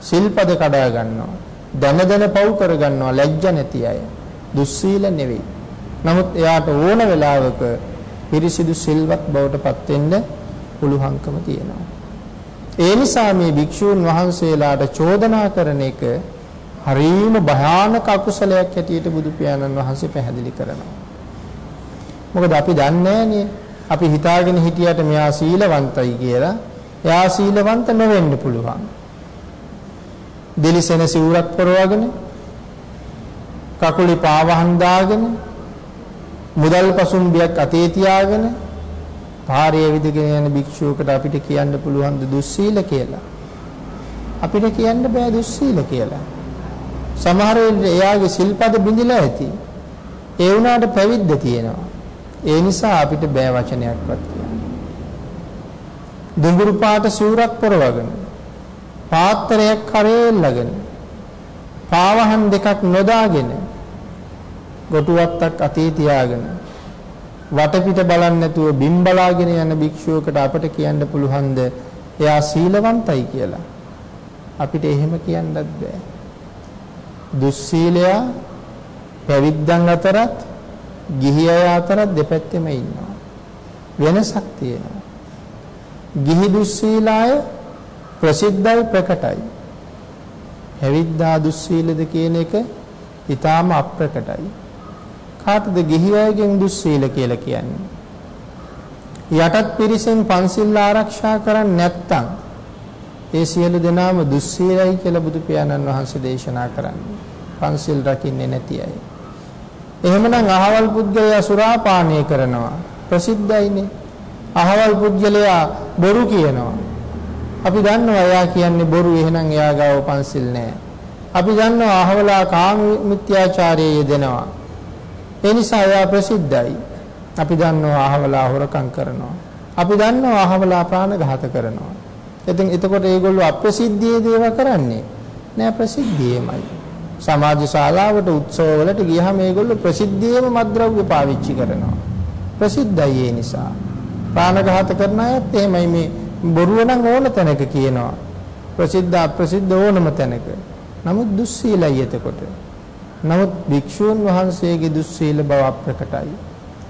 සිල්පද කඩා ගන්නවා. දන දන පව් කර ගන්නවා ලැජ්ජ නැති අය. දුස්සීල නෙවෙයි. නමුත් එයාට ඕන වෙලාවක පිරිසිදු සිල්වත් බවට පත් වෙන්න පුළුවන්කම තියෙනවා. ඒ නිසා මේ භික්ෂූන් වහන්සේලාට චෝදනා කරන එක හරීම භයානක අකුසලයක් හැටියට බුදු පියාණන් වහන්සේ පැහැදිලි කරනවා. මොකද අපි දන්නේ අපි හිතාගෙන හිටියට මෙයා සීලවන්තයි කියලා එයා සීලවන්ත නොවෙන්න පුළුවන්. දිලිසෙන සිවුරක් පරවගෙන කකුලේ පාවහන් දාගෙන මුදල් පසුම්බියක් අතේ තියාගෙන පාරේ විදගෙන යන භික්ෂුවකට අපිට කියන්න පුළුවන් දුස්සීල කියලා. අපිට කියන්න බෑ දුස්සීල කියලා. සමහර වෙලට එයාගේ සිල්පද බිඳිලා ඇති. ඒ වුණාට පැවිද්ද තියෙනවා. ඒ නිසා අපිට බෑ වචනයක්වත් කියන්න. දුඹුරු පාට සිවුරක් පොරවගෙන පාත්‍රයක් කරේ ළගෙන පාවහන් දෙකක් නොදාගෙන ගොටුවත්තක් අතේ තියාගෙන වටපිට බලන්නේ නැතුව බිම් බලාගෙන යන භික්ෂුවකට අපට කියන්න පුළුවන්ද? එයා සීලවන්තයි කියලා. අපිට එහෙම කියන්නත් බෑ. දුස්සීලයා පැවිද්දන් අතරත් ගිහි අය අතරත් දෙපැත්තෙම ඉන්නවා වෙනසක් තියෙනවා ගිහි දුස්සීලාය ප්‍රසිද්ධයි ප්‍රකටයි පැවිද්දා දුස්සීලද කියන එක ඊටාම අප්‍රකටයි කාටද ගිහි අයගෙන් දුස්සීල කියලා කියන්නේ? යටත් පිරිසෙන් පන්සිල් ආරක්ෂා කරන්නේ නැත්නම් ඒ සියලු දෙනාම දුස්සීලයි කියලා බුදු පියාණන් වහන්සේ දේශනා කරන්නේ. පන්සිල් රකින්නේ නැති අය. එහෙමනම් අහවල් පුද්ගලයා සුරාපානය කරනවා. ප්‍රසිද්ධයිනේ. අහවල් පුද්ගලයා බොරු කියනවා. අපි දන්නවා එයා කියන්නේ බොරු එහෙනම් එයා ගාව පන්සිල් නැහැ. අපි දන්නවා අහවලා කාම මිත්‍යාචාරයේ යෙදෙනවා. ඒ නිසා එයා ප්‍රසිද්ධයි. අපි දන්නවා අහවලා හොරකම් කරනවා. අපි දන්නවා අහවලා ප්‍රාණඝාත කරනවා. ඉතින් එතකොට ඒගොල්ලෝ අප්‍රසිද්ධියේ දේව කරන්නේ නෑ ප්‍රසිද්ධියේමයි. සමාජ ශාලාවට උත්සවවලට ගියහම ඒගොල්ලෝ ප්‍රසිද්ධියේම මත්ද්‍රව්‍ය පාවිච්චි කරනවා. ප්‍රසිද්ධයි ඒ නිසා. ප්‍රාණඝාත කරන අයත් එහෙමයි මේ බොරුව නම් ඕන තැනක කියනවා. ප්‍රසිද්ධ අප්‍රසිද්ධ ඕනම තැනක. නමුත් දුස්සීලයි එතකොට. නමුත් භික්ෂූන් වහන්සේගේ දුස්සීල බව අප්‍රකටයි.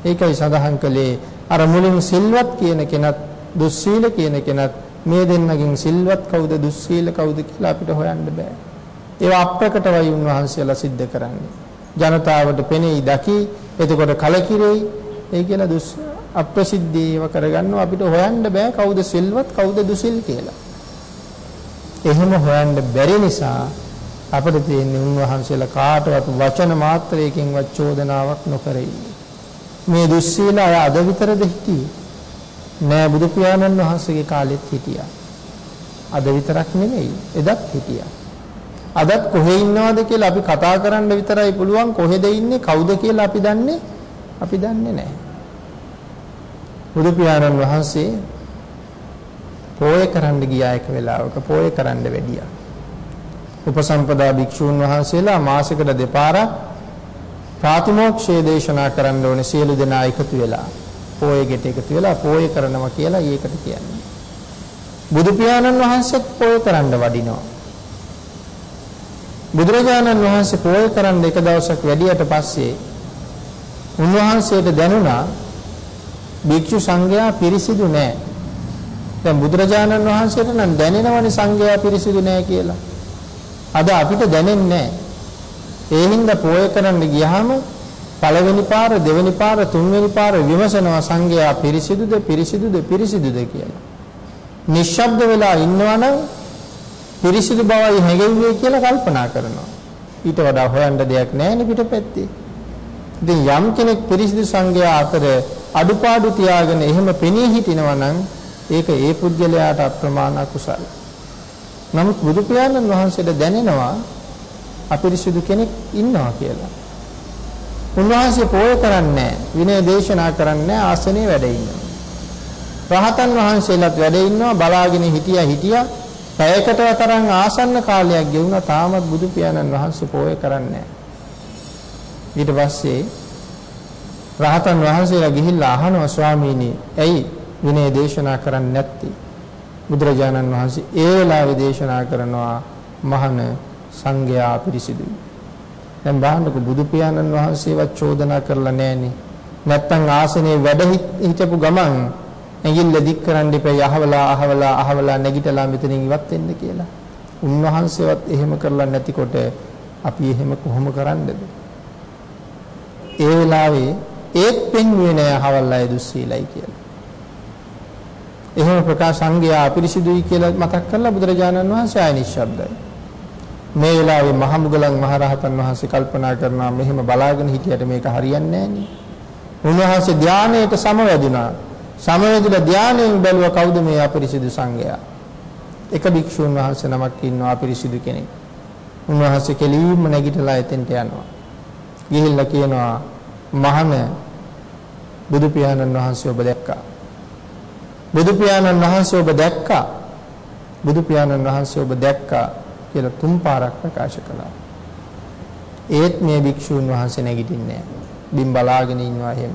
ඒකයි සඳහන් කළේ අර මුලින් සිල්වත් කියන කෙනත් දුස්සීල කියන කෙනත් මේ දෙන්නගෙන් සිල්වත් කවුද දුස්සීල කවුද කියලා අපිට හොයන්න බෑ. ඒවා අප්‍රකටවයි උන්වහන්සේලා සිද්ධ කරන්නේ. ජනතාවට පෙනෙයි දකි එතකොට කලකිරෙයි ඒ කියලා දුස් අප්‍රසිද්ධීව කරගන්නවා අපිට හොයන්න බෑ කවුද සිල්වත් කවුද දුසිල් කියලා. එහෙම හොයන්න බැරි නිසා අපිට තියෙන්නේ උන්වහන්සේලා කාටවත් වචන මාත්‍රයකින්වත් චෝදනාවක් නොකරයි. මේ දුස්සීල අය අද විතරද හිටියේ? නෑ බුදු පියාණන් වහන්සේගේ කාලෙත් හිටියා. අද විතරක් නෙමෙයි එදත් හිටියා. අදත් කොහේ ඉන්නවද කියලා අපි කතා කරන්න විතරයි පුළුවන් කොහෙද ඉන්නේ කවුද කියලා අපි දන්නේ අපි දන්නේ නැහැ. බුදු පියාණන් වහන්සේ පෝය කරන්න ගියා එක වෙලාවක පෝය කරන්න වැඩියා. උපසම්පදා භික්ෂූන් වහන්සේලා මාසෙකට දෙපාරක් ප්‍රාතිමෝක්ෂය දේශනා කරන්න ඕනේ සියලු දෙනා එකතු වෙලා. පෝයකට එකතු වෙලා පෝය කරනවා කියලා ඒකට කියන්නේ. බුදු පියාණන් වහන්සේත් පෝය කරන්න වඩිනවා. බුදුරජාණන් වහන්සේ පෝය කරන්න එක දවසක් වැඩියට පස්සේ උන්වහන්සේට දැනුණා භික්ෂු සංඝයා පිරිසිදු නැහැ. දැන් බුදුරජාණන් වහන්සේට නම් දැනෙනවනේ සංඝයා පිරිසිදු නැහැ කියලා. අද අපිට දැනෙන්නේ ඒ හින්දා පෝය කරන්න ගියාම පළවෙනි පාර දෙවෙනි පාර තුන්වෙනි පාර විමසනවා සංඝයා පිරිසිදුද පිරිසිදුද පිරිසිදුද කියලා. නිශ්ශබ්ද වෙලා ඉන්නවනම් පිරිසිදු බවයි හැඟෙන්නේ කියලා කල්පනා කරනවා. ඊට වඩා හොයන්න දෙයක් නැහැ පිටපැත්තේ. ඉතින් යම් කෙනෙක් පිරිසිදු සංඝයා අතර අඩුපාඩු තියාගෙන එහෙම පෙනී හිටිනවා නම් ඒක ඒ පුද්ගලයාට අප්‍රමාණ කුසල. නමුත් බුදු පියාණන් වහන්සේට දැනෙනවා අපිරිසුදු කෙනෙක් ඉන්නවා කියලා. උන්වහන්සේ පෝය කරන්නේ විනය දේශනා කරන්නේ ආසනේ වැඩ ඉන්නවා. රහතන් වහන්සේලාත් වැඩ ඉන්නවා බලාගෙන හිටියා හිටියා පැයකට තරම් ආසන්න කාලයක් ගෙවුණා තාමත් බුදු පියාණන් වහන්සේ පෝය කරන්නේ ඊට පස්සේ රහතන් වහන්සේලා ගිහිල්ලා අහනවා ස්වාමීනි ඇයි විනය දේශනා කරන්නේ නැත්තේ බුදුරජාණන් වහන්සේ ඒ වෙලාවේ දේශනා කරනවා මහන සංඝයා පිරිසිදුයි. දැන් බලන්නකො බුදු පියාණන් වහන්සේවත් චෝදනා කරලා නැහෙනේ. නැත්තම් ආසනේ වැඩ හිටපු ගමන් ඇඟිල්ල දික් කරන්න එපා යහවලා අහවලා අහවලා නැගිටලා මෙතනින් ඉවත් වෙන්න කියලා. උන්වහන්සේවත් එහෙම කරලා නැතිකොට අපි එහෙම කොහොම කරන්නද? ඒ වෙලාවේ ඒත් පෙන්වුවේ නෑ අහවල් අය දුස්සීලයි කියලා. එහෙම ප්‍රකාශ සංඝයා අපිරිසිදුයි කියලා මතක් කරලා බුදුරජාණන් වහන්සේ ආය නිශ්ශබ්දයි. මේ වෙලාවේ මහමුගලන් මහරහතන් වහන්සේ කල්පනා කරනවා මෙහෙම බලාගෙන හිටියට මේක හරියන්නේ නැහැ උන්වහන්සේ ධානයට සමවැදුනා. සමවැදිලා ධානයෙන් බැලුවා කවුද මේ අපිරිසිදු සංඝයා? එක භික්ෂුන් වහන්සේ නමක් ඉන්නවා අපිරිසිදු කෙනෙක්. උන්වහන්සේ කෙලින්ම නැගිටලා එතෙන්ට යනවා. ගිහිල්ලා කියනවා මහණ බුදු පියාණන් වහන්සේ ඔබ දැක්කා. බුදු පියාණන් වහන්සේ ඔබ දැක්කා. බුදු පියාණන් වහන්සේ ඔබ දැක්කා කියලා තුන් පාරක් ප්‍රකාශ කළා. ඒත් මේ භික්ෂුන් වහන්සේ නැගිටින්නේ නැහැ. බිම් බලාගෙන ඉන්නවා එහෙම.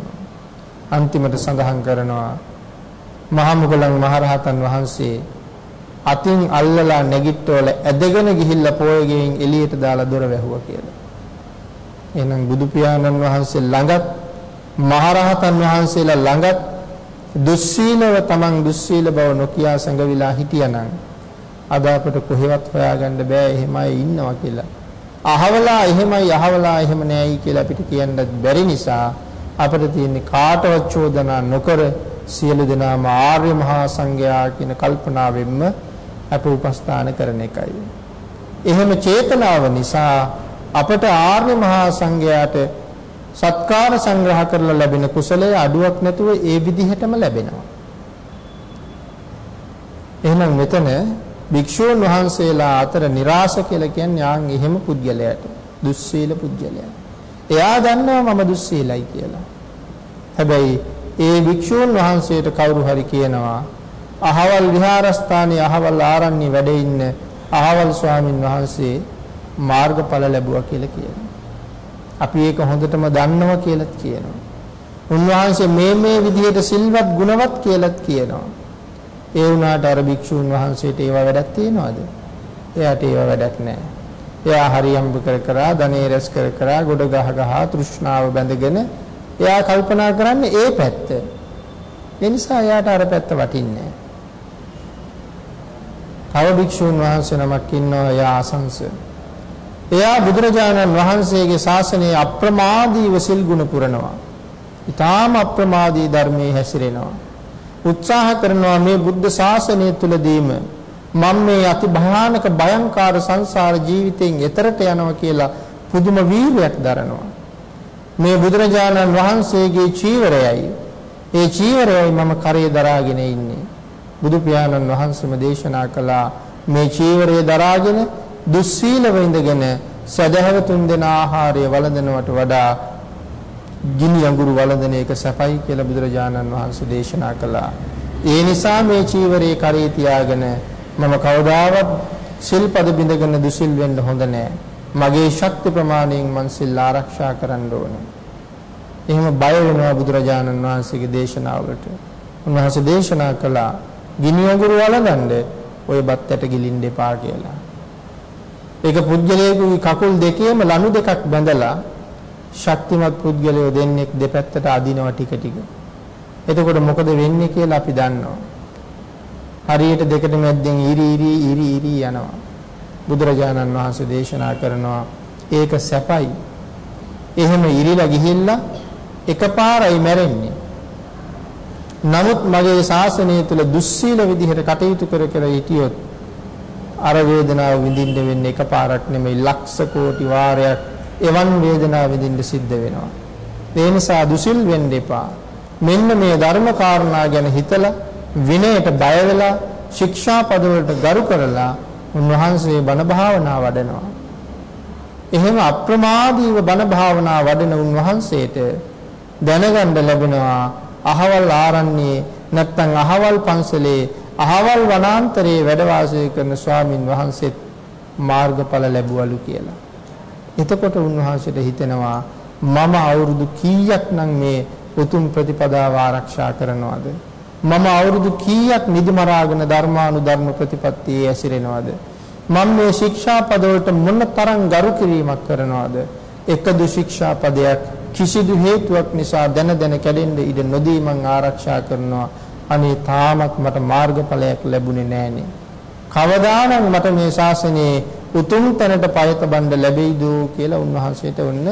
අන්තිමට සඳහන් කරනවා මහා මුගලන් මහරහතන් වහන්සේ අතින් අල්ලලා නැගිට්ටවල ඇදගෙන ගිහිල්ලා පොයගෙන් එළියට දාලා දොර වැහුවා කියලා. එහෙනම් බුදු පියාණන් වහන්සේ ළඟත් මහරහතන් වහන්සේලා ළඟත් දුස්සීලව තමන් දුස්සීල බව නොකියා සංගවිලා හිටියානම් අද අපට කොහෙවත් හොයාගන්න බෑ එහෙමයි ඉන්නවා කියලා. අහවලා එහෙමයි අහවලා එහෙම නෑයි කියලා අපිට කියන්නත් බැරි නිසා අපිට තියෙන්නේ කාටවත් චෝදනා නොකර සියලු දෙනාම ආර්ය මහා සංඝයා කියන කල්පනාවෙන්ම අප උපස්ථාන කරන එකයි. එහෙම චේතනාව නිසා අපට ආර්ය මහා සංඝයාට සත්කාර සංග්‍රහ කරලා ලැබෙන කුසලයේ අඩුවක් නැතුව ඒ විදිහටම ලැබෙනවා. එහෙනම් මෙතන භික්ෂූන් වහන්සේලා අතර નિરાස කියලා කියන්නේ ආන් එහෙම පුද්ගලයාට දුස්සීල පුද්ගලයා. එයා දන්නවා මම දුස්සීලයි කියලා. හැබැයි ඒ භික්ෂූන් වහන්සේට කවුරු හරි කියනවා අහවල් විහාරස්ථානයේ අහවල් ආරණ්‍ය වැඩ ඉන්න අහවල් ස්වාමින් වහන්සේ මාර්ගඵල ලැබුවා කියලා කියනවා. අපි ඒක හොඳටම දන්නවා කියලාත් කියනවා. උන්වහන්සේ මේ මේ විදිහට සිල්වත් ගුණවත් කියලාත් කියනවා. ඒ වුණාට අර භික්ෂුන් වහන්සේට ඒවා වැඩක් තියනවද? එයාට ඒවා වැඩක් නැහැ. එයා හරියම්බ කර කර ධනේ රැස් කර කර ගොඩ ගහ ගහ තෘෂ්ණාව බැඳගෙන එයා කල්පනා කරන්නේ ඒ පැත්ත. ඒ නිසා එයාට අර පැත්ත වටින්නේ නැහැ. තව භික්ෂුන් වහන්සේ නමක් ඉන්නවා එයා අසංස. එයා බුදුරජාණන් වහන්සේගේ ශාසනයේ අප්‍රමාදීව සිල් ගුණ පුරනවා. ඊටාම අප්‍රමාදී ධර්මයේ හැසිරෙනවා. උත්සාහ කරනවා මේ බුද්ධ ශාසනය තුලදීම මම මේ අති භයානක භයංකාර සංසාර ජීවිතයෙන් එතරට යනවා කියලා පුදුම වීරයක් දරනවා. මේ බුදුරජාණන් වහන්සේගේ චීවරයයි ඒ චීවරයයි මම කරේ දරාගෙන ඉන්නේ. බුදු පියාණන් වහන්සේම දේශනා කළා මේ චීවරය දරාගෙන දුස්සීලව ඉඳගෙන සදහවතුන් දෙන ආහාරය වළඳනවට වඩා ගිනි අඟුරු වළඳන එක සැපයි කියලා බුදුරජාණන් වහන්සේ දේශනා කළා. ඒ නිසා මේ චීවරේ කරේ තියාගෙන මම කවදාවත් සිල්පද බිඳගෙන දුසිල් වෙන්න හොඳ නෑ. මගේ ශක්ති ප්‍රමාණයෙන් මං සිල් ආරක්ෂා කරන්න ඕනේ. එහෙම බය වෙනවා බුදුරජාණන් වහන්සේගේ දේශනාවලට. උන්වහන්සේ දේශනා කළා ගිනි අඟුරු වළඳන්න ඔය බත් ඇට ගිලින්න එපා කියලා. ඒක පුද්ගලයෙකුගේ කකුල් දෙකේම ලනු දෙකක් බැඳලා ශක්තිමත් පුද්ගලයෝ දෙන්නෙක් දෙපැත්තට අදිනවා ටික ටික. එතකොට මොකද වෙන්නේ කියලා අපි දන්නවා. හරියට දෙකට මැද්දෙන් ඉරි ඉරි ඉරි ඉරි යනවා. බුදුරජාණන් වහන්සේ දේශනා කරනවා ඒක සැපයි. එහෙම ඉරිලා ගිහිල්ලා එකපාරයි මැරෙන්නේ. නමුත් මගේ ශාසනය තුල දුස්සීල විදිහට කටයුතු කර කර හිටියොත් අර වේදනාව විඳින්න වෙන්නේ එකපාරක් නෙමෙයි ලක්ෂ කෝටි වාරයක් එවන් වේදනාව විඳින්න සිද්ධ වෙනවා. ඒ නිසා දුසිල් වෙන්න එපා. මෙන්න මේ ධර්ම කාරණා ගැන හිතලා විනයට බය වෙලා ශික්ෂාපද වලට ගරු කරලා උන්වහන්සේ බණ භාවනා වඩනවා. එහෙම අප්‍රමාදීව බණ භාවනා වඩන උන්වහන්සේට දැනගන්න ලැබෙනවා අහවල් ආරණ්‍යයේ නැත්නම් අහවල් පන්සලේ අහවල් වනාන්තරයේ වැඩ වාසය කරන ස්වාමින් වහන්සේත් මාර්ගඵල ලැබුවලු කියලා. එතකොට උන්වහන්සේට හිතෙනවා මම අවුරුදු කීයක් නම් මේ උතුම් ප්‍රතිපදාව ආරක්ෂා කරනවද? මම අවුරුදු කීයක් නිදිමරාගෙන ධර්මානුධර්ම ප්‍රතිපත්තියේ ඇසිරෙනවද? මම මේ ශික්ෂා පදවලට මොන තරම් ගරු කිරීමක් කරනවද? එකදු ශික්ෂා පදයක් කිසිදු හේතුවක් නිසා දැන දැන කැඩෙන්න ඉඩ නොදී මං ආරක්ෂා කරනවා. අනේ තාමත් මට මාර්ගඵලයක් ලැබුණේ නැහනේ. කවදානම් මට මේ ශාසනයේ උතුම් තැනට පයත බණ්ඩ ලැබෙයිද කියලා උන්වහන්සේට ඔන්න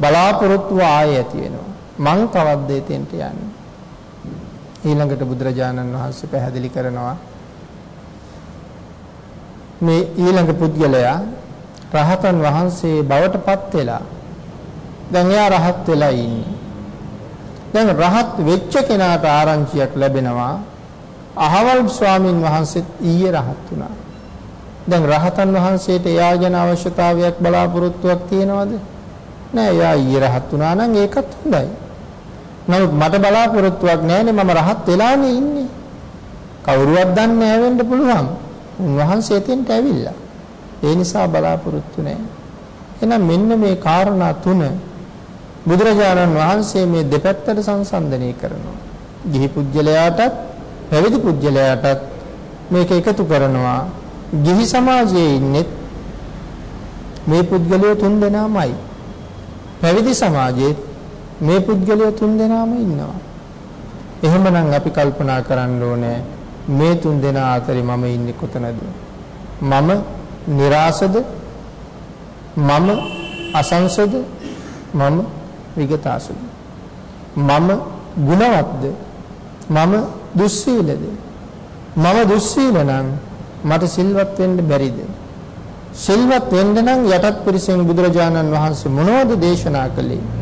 බලාපොරොත්තු ආයෙ ඇති වෙනවා. මං කවද්ද එතෙන්ට යන්නේ. ඊළඟට බුදුරජාණන් වහන්සේ පැහැදිලි කරනවා මේ ඊළඟ පුද්ගලයා රහතන් වහන්සේ බවට පත් වෙලා දැන් එයා රහත් වෙලා ඉන්නේ. දැන් රහත් වෙච්ච කෙනාට ආරංචියක් ලැබෙනවා අහවල් ස්වාමින් වහන්සේත් ඊයේ රහත් වුණා. දැන් රහතන් වහන්සේට එයා ගැන අවශ්‍යතාවයක් බලාපොරොත්තුවක් තියෙනවද? නෑ එයා ඊයේ රහත් වුණා නම් ඒකත් හොඳයි. නමුත් මට බලාපොරොත්තුවක් නෑනේ මම රහත් වෙලානේ ඉන්නේ. කවුරුවත් දන්නේ නෑ වෙන්න පුළුවන්. උන්වහන්සේ එතෙන්ට ඇවිල්ලා. ඒ නිසා බලාපොරොත්තු නෑ. එහෙනම් මෙන්න මේ කාරණා තුන බුදුරජාණන් වහන්සේ මේ දෙපැත්තට සංසන්දනය කරනවා. ගිහි පුජ්‍යලයාටත් පැවිදි පුජ්‍යලයාටත් මේක එකතු කරනවා. ගිහි සමාජයේ ඉන්නේ මේ පුද්ගලයෝ තුන් දෙනාමයි. පැවිදි සමාජයේ මේ පුද්ගලයෝ තුන් දෙනාම ඉන්නවා. එහෙමනම් අපි කල්පනා කරන්න ඕනේ මේ තුන් දෙනා අතරේ මම ඉන්නේ කොතනද? මම નિરાසද? මම අසංසද? මම විගතාසුද? මම ගුණවත්ද? මම දුස්සීලද? මම දුස්සීල නම් මට සිල්වත් වෙන්න බැරිද? සිල්වත් වෙන්න නම් යටත් පිරිසෙන් බුදුරජාණන් වහන්සේ මොනවද දේශනා කළේ?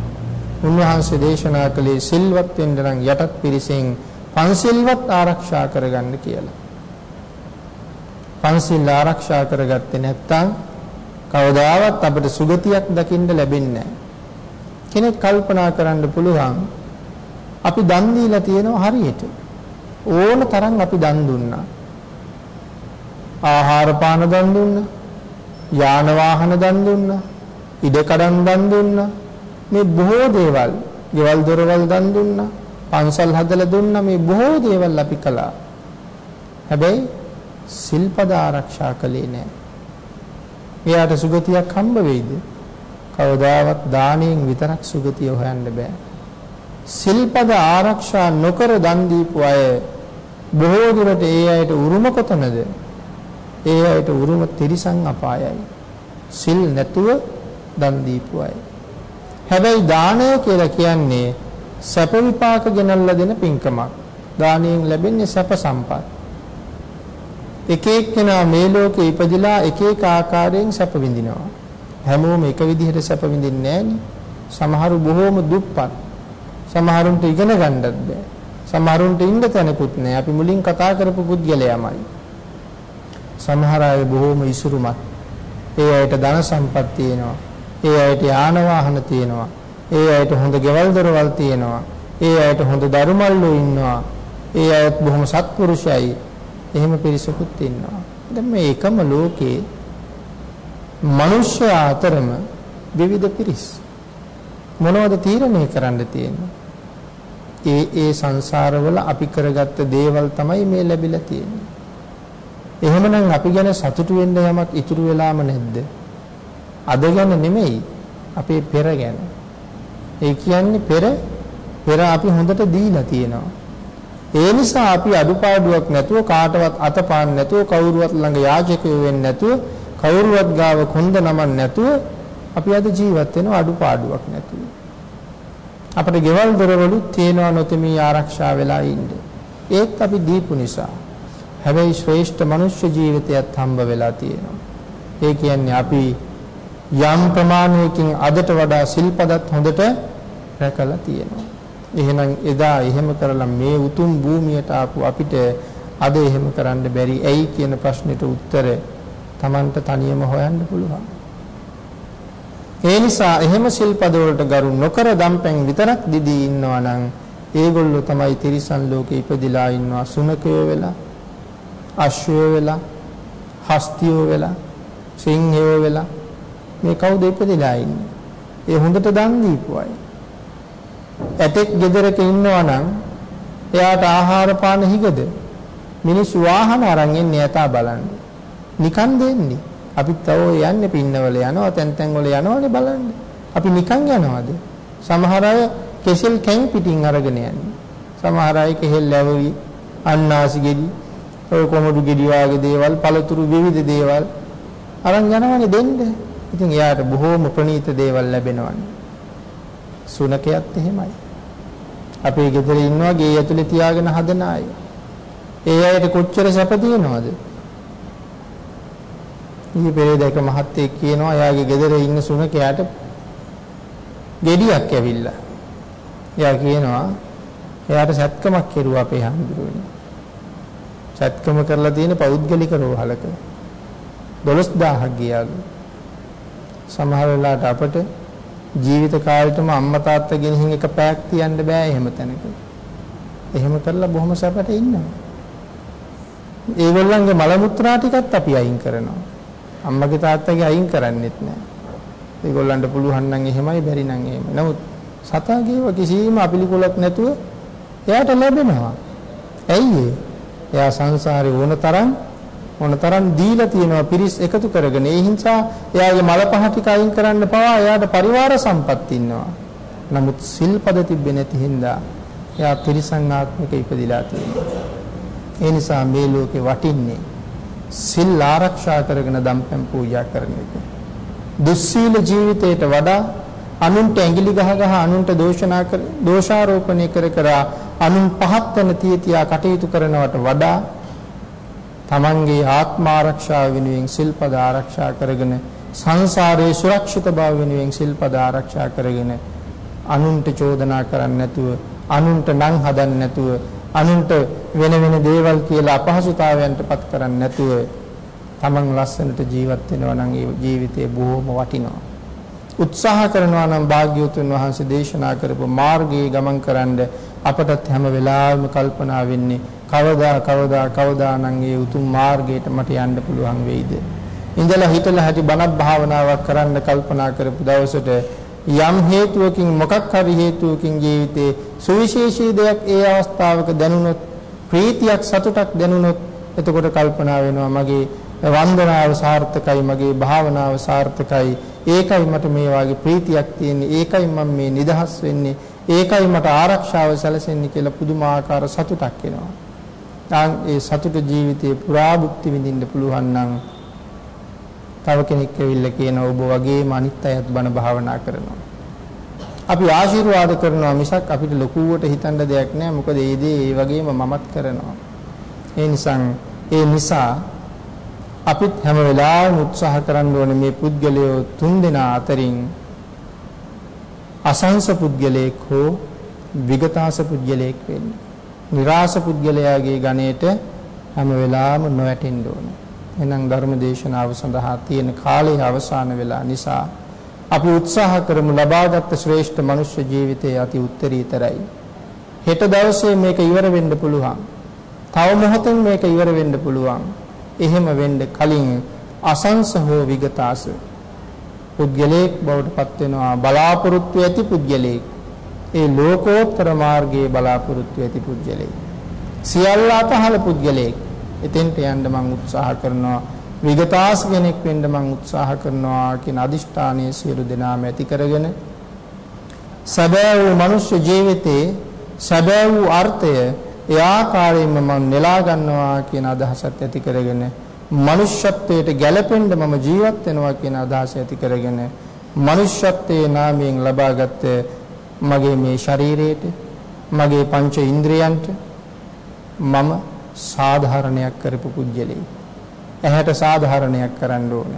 උන්වහන්සේ දේශනා කළේ සිල්වත් වෙන්න නම් යටත් පිරිසෙන් පන්සිල්වත් ආරක්ෂා කරගන්න කියලා. පන්සිල් ආරක්ෂා කරගත්තේ නැත්නම් කවදාවත් අපිට සුගතියක් දකින්න ලැබෙන්නේ කෙනෙක් කල්පනා කරන්න පුළුවන් අපි දන් දීලා තියෙනවා හරියට. ඕන තරම් අපි දන් දුන්නා. ආහාර පාන දන් දුන්නා. යාන වාහන දන් දුන්නා. ඉඩකඩම් දන් දුන්නා. මේ බොහෝ දේවල් ගෙවල් දොරවල් දන් දුන්නා පන්සල් හදලා දුන්නා මේ බොහෝ දේවල් අපි කළා හැබැයි සිල්පද ආරක්ෂා කළේ නැහැ එයාට සුගතියක් හම්බ වෙයිද? කවදාවත් දාණයෙන් විතරක් සුගතිය හොයන්න බෑ. සිල්පද ආරක්ෂා නොකර දන් දීපු අය බොහෝ දුරට ඒ අයට උරුම කොතනද? ඒ අයට උරුම තිරිසන් අපායයි. සිල් නැතුව දන් දීපු අය. හැබැයි දානය කියලා කියන්නේ සැප විපාක ගෙනල්ලා දෙන පින්කමක්. දානයෙන් ලැබෙන්නේ සැප සම්පත්. එක එක්කෙනා මේ ලෝකේ ඉපදිලා එක එක ආකාරයෙන් සැප විඳිනවා. හැමෝම එක විදිහට සැප විඳින්නේ සමහරු බොහෝම දුප්පත්. සමහරුන්ට ඉගෙන ගන්නත් බෑ. සමහරුන්ට ඉන්න තැනකුත් නෑ. අපි මුලින් කතා කරපු පුද්ගලයාමයි. සමහර අය බොහෝම ඉසුරුමත්. ඒ අයට ධන සම්පත් තියෙනවා. ඒ අයට යාන වාහන තියෙනවා. ඒ අයට හොඳ ගෙවල් දොරවල් තියෙනවා. ඒ අයට හොඳ දරුමල්ලෝ ඉන්නවා. ඒ අයත් බොහොම සත්පුරුෂයි. එහෙම පිරිසකුත් ඉන්නවා. දැන් මේ එකම ලෝකේ මිනිස්ය අතරම විවිධ පිරිස් මොනවද තීරණය කරන්න තියෙන්නේ? ඒ ඒ සංසාරවල අපි කරගත්ත දේවල් තමයි මේ ලැබිලා තියෙන්නේ. එහෙමනම් අපි ගැන සතුටු වෙන්න යමක් ඉතුරු වෙලාම නැද්ද? අද ගැන නෙමෙයි අපේ පෙර ගැන. ඒ කියන්නේ පෙර පෙර අපි හොඳට දීලා තියෙනවා. ඒ නිසා අපි අඩුපාඩුවක් නැතුව කාටවත් අතපාන්න නැතුව කවුරුවත් ළඟ යාචකයෝ වෙන්නේ නැතුව කවුරුවත් ගාව කොන්ද නමන්න නැතුව අපි අද ජීවත් වෙනවා අඩුපාඩුවක් නැතුව. අපේ ගෙවල් දොරවලුත් තියෙනවා නොතෙමී ආරක්ෂා වෙලා ඉන්නේ. ඒත් අපි දීපු නිසා. හැබැයි ශ්‍රේෂ්ඨ මනුෂ්‍ය ජීවිතයත් හම්බ වෙලා තියෙනවා. ඒ කියන්නේ අපි යම් ප්‍රමාණයකින් අදට වඩා සිල්පදත් හොඳට රැකලා තියෙනවා. එහෙනම් එදා එහෙම කරලා මේ උතුම් භූමියට ආපු අපිට අද එහෙම කරන්න බැරි ඇයි කියන ප්‍රශ්නෙට උත්තර Tamanට තනියම හොයන්න පුළුවන්. ඒ නිසා එහෙම සිල්පද වලට ගරු නොකර දම්පැන් විතරක් දිදී ඉන්නවා නම් ඒගොල්ලෝ තමයි තිරිසන් ලෝකේ ඉපදිලා ඉන්නවා සුනකයෝ වෙලා අශ්වයෝ වෙලා හස්තියෝ වෙලා සිංහයෝ වෙලා මේ කවුද ඉපදිලා ඉන්නේ? ඒ හොඳට දන් දීපු අය. ඇතෙක් ගෙදරක ඉන්නවා නම් එයාට ආහාර පාන හිගද මිනිස්සු වාහන අරන් එන්නේ ඇතා බලන්න. නිකන් දෙන්නේ. අපි තව යන්නේ පින්නවල යනවා තැන් තැන් වල යනවනේ බලන්න. අපි නිකන් යනවද? සමහර අය කෙසෙල් කැන් පිටින් අරගෙන යන්නේ. සමහර අය කෙහෙල් ලැබවි අන්නාසි ගෙඩි ඔය කොමඩු ගෙඩි වාගේ දේවල් පළතුරු විවිධ දේවල් අරන් යනවනේ දෙන්න. ඉතින් එයාට බොහෝම ප්‍රණීත දේවල් ලැබෙනවනේ. සුනකයත් එහෙමයි. අපේ ගෙදර ඉන්නවා ගේ ඇතුලේ තියාගෙන හදන අය. ඒ අයට කොච්චර සැප තියෙනවද? ඊයේ පෙරේද එක මහත්තයෙක් කියනවා එයාගේ ගෙදර ඉන්න සුනකයාට ගෙඩියක් ඇවිල්ලා. එයා කියනවා එයාට සත්කමක් කෙරුවා අපේ හාමුදුරුවනේ. සත්කම කරලා තියෙන පෞද්ගලික රෝහලක 12000ක් ගියාලු. සමහර වෙලාවට අපට ජීවිත කාලෙටම අම්මා තාත්තා ගෙනihin එක පැයක් තියන්න බෑ එහෙම තැනක. එහෙම කරලා බොහොම සැපට ඉන්නවා. ඒගොල්ලන්ගේ මල මුත්‍රා ටිකත් අපි අයින් කරනවා. අම්මගේ තාත්තගේ අයින් කරන්නෙත් නෑ. ඒගොල්ලන්ට පුළුවන් නම් එහෙමයි බැරි නම් එහෙමයි. නමුත් සතාගේව කිසිම අපිලිකුලක් නැතුව එයාට ලැබෙනවා. ඇයි ඒ? එයා සංසාරේ ඕන තරම් ඕන තරම් දීලා තියෙනවා පිරිස් එකතු කරගෙන. ඒ හින්සා එයාගේ මල පහ ටික අයින් කරන්න පවා එයාට පරිවාර සම්පත් ඉන්නවා. නමුත් සිල්පද තිබෙන්නේ නැති හින්දා එයා තිරිසන් ආත්මික ඉපදිලා තියෙනවා. ඒ නිසා මේ ලෝකේ වටින්නේ සිල් ආරක්ෂා කරගෙන දම්පැන් පූජා කරන එක. දුස්සීල ජීවිතයට වඩා අනුන්ට ඇඟිලි ගහ ගහ අනුන්ට දෝෂනා කර දෝෂාරෝපණය කර කර අනුන් පහත් වෙන තියතියා කටයුතු කරනවට වඩා තමන්ගේ ආත්ම ආරක්ෂාව වෙනුවෙන් සිල්පද ආරක්ෂා කරගෙන සංසාරයේ සුරක්ෂිත බව වෙනුවෙන් සිල්පද ආරක්ෂා කරගෙන අනුන්ට චෝදනා කරන්නේ නැතුව අනුන්ට නම් හදන්නේ නැතුව අනුන්ට වෙන වෙන දේවල් කියලා අපහසුතාවයන්ට පත් කරන්නේ නැතුව තමන් ලස්සනට ජීවත් වෙනවා නම් ඒ ජීවිතේ බොහොම වටිනවා. උත්සාහ කරනවා නම් භාග්‍යවතුන් වහන්සේ දේශනා කරපු මාර්ගයේ ගමන් කරන්න අපටත් හැම වෙලාවෙම කල්පනා වෙන්නේ කවදා කවදා කවදා නම් ඒ උතුම් මාර්ගයට මට යන්න පුළුවන් වෙයිද? ඉඳලා හිටලා හැටි බණක් භාවනාවක් කරන්න කල්පනා කරපු දවසට යම් හේතුවකින් මොකක් හරි හේතුවකින් ජීවිතේ සුවිශේෂී දෙයක් ඒ අවස්ථාවක දැනුනොත් ප්‍රීතියක් සතුටක් දැනුනොත් එතකොට කල්පනා වෙනවා මගේ වන්දනාව සාර්ථකයි මගේ භාවනාව සාර්ථකයි. ඒකයි මට මේ වාගේ ප්‍රීතියක් තියෙන්නේ ඒකයි මම මේ නිදහස් වෙන්නේ ඒකයි මට ආරක්ෂාව සැලසෙන්නේ කියලා පුදුමාකාර සතුටක් එනවා. දැන් ඒ සතුට ජීවිතේ පුරා භුක්ති විඳින්න පුළුවන් නම් තව කෙනෙක් ඇවිල්ලා කියන ඔබ වගේම අනිත් අයත් බණ භාවනා කරනවා. අපි ආශිර්වාද කරනවා මිසක් අපිට ලොකුවට හිතන්න දෙයක් නෑ මොකද ඒ දේ ඒ වගේම මමත් කරනවා. ඒ නිසා ඒ නිසා අපිත් හැම වෙලාවෙම උත්සාහ කරන්න ඕනේ මේ පුද්ගලයෝ තුන් දෙනා අතරින් අසංස පුද්ගලයෙක් හෝ විගතාස පුද්ගලයෙක් වෙන්න. નિરાස පුද්ගලයාගේ ගණයට හැම වෙලාවෙම නොවැටෙන්න ඕනේ. එහෙනම් ධර්ම දේශනාව සඳහා තියෙන කාලය අවසන් වෙලා නිසා අපි උත්සාහ කරමු ලබාගත් ශ්‍රේෂ්ඨ මනුෂ්‍ය ජීවිතයේ අති උත්තරීතරයි. හෙට දවසේ මේක ඉවර වෙන්න පුළුවන්. තව මොහොතෙන් මේක ඉවර වෙන්න පුළුවන්. එහෙම වෙන්න කලින් අසංස හෝ විගතාස පුද්ගලයෙක් බවට පත් වෙනවා බලාපොරොත්තු ඇති පුද්ගලයෙක්. ඒ ලෝකෝත්තර මාර්ගයේ බලාපොරොත්තු ඇති පුද්ගලයෙක්. සියල්ල අතහල පුද්ගලයෙක්. එතෙන්ට යන්න මම උත්සාහ කරනවා විගතාස් කෙනෙක් වෙන්න මම උත්සාහ කරනවා කියන අදිෂ්ඨානයේ සියලු දෙනාම ඇති කරගෙන සැබෑ වූ මනුෂ්‍ය ජීවිතයේ සැබෑ වූ අර්ථය ඒ ආකාරයෙන්ම මම නෙලා ගන්නවා කියන අදහසත් ඇති කරගෙන මනුෂ්‍යත්වයට ගැළපෙන්න මම ජීවත් වෙනවා කියන අදහස ඇති කරගෙන මනුෂ්‍යත්වයේ නාමයෙන් ලබාගත් මගේ මේ ශරීරයට මගේ පංච ඉන්ද්‍රියන්ට මම සාධාරණයක් කරපු පුජ්‍යලෙයි. ඇහැට සාධාරණයක් කරන්න ඕන.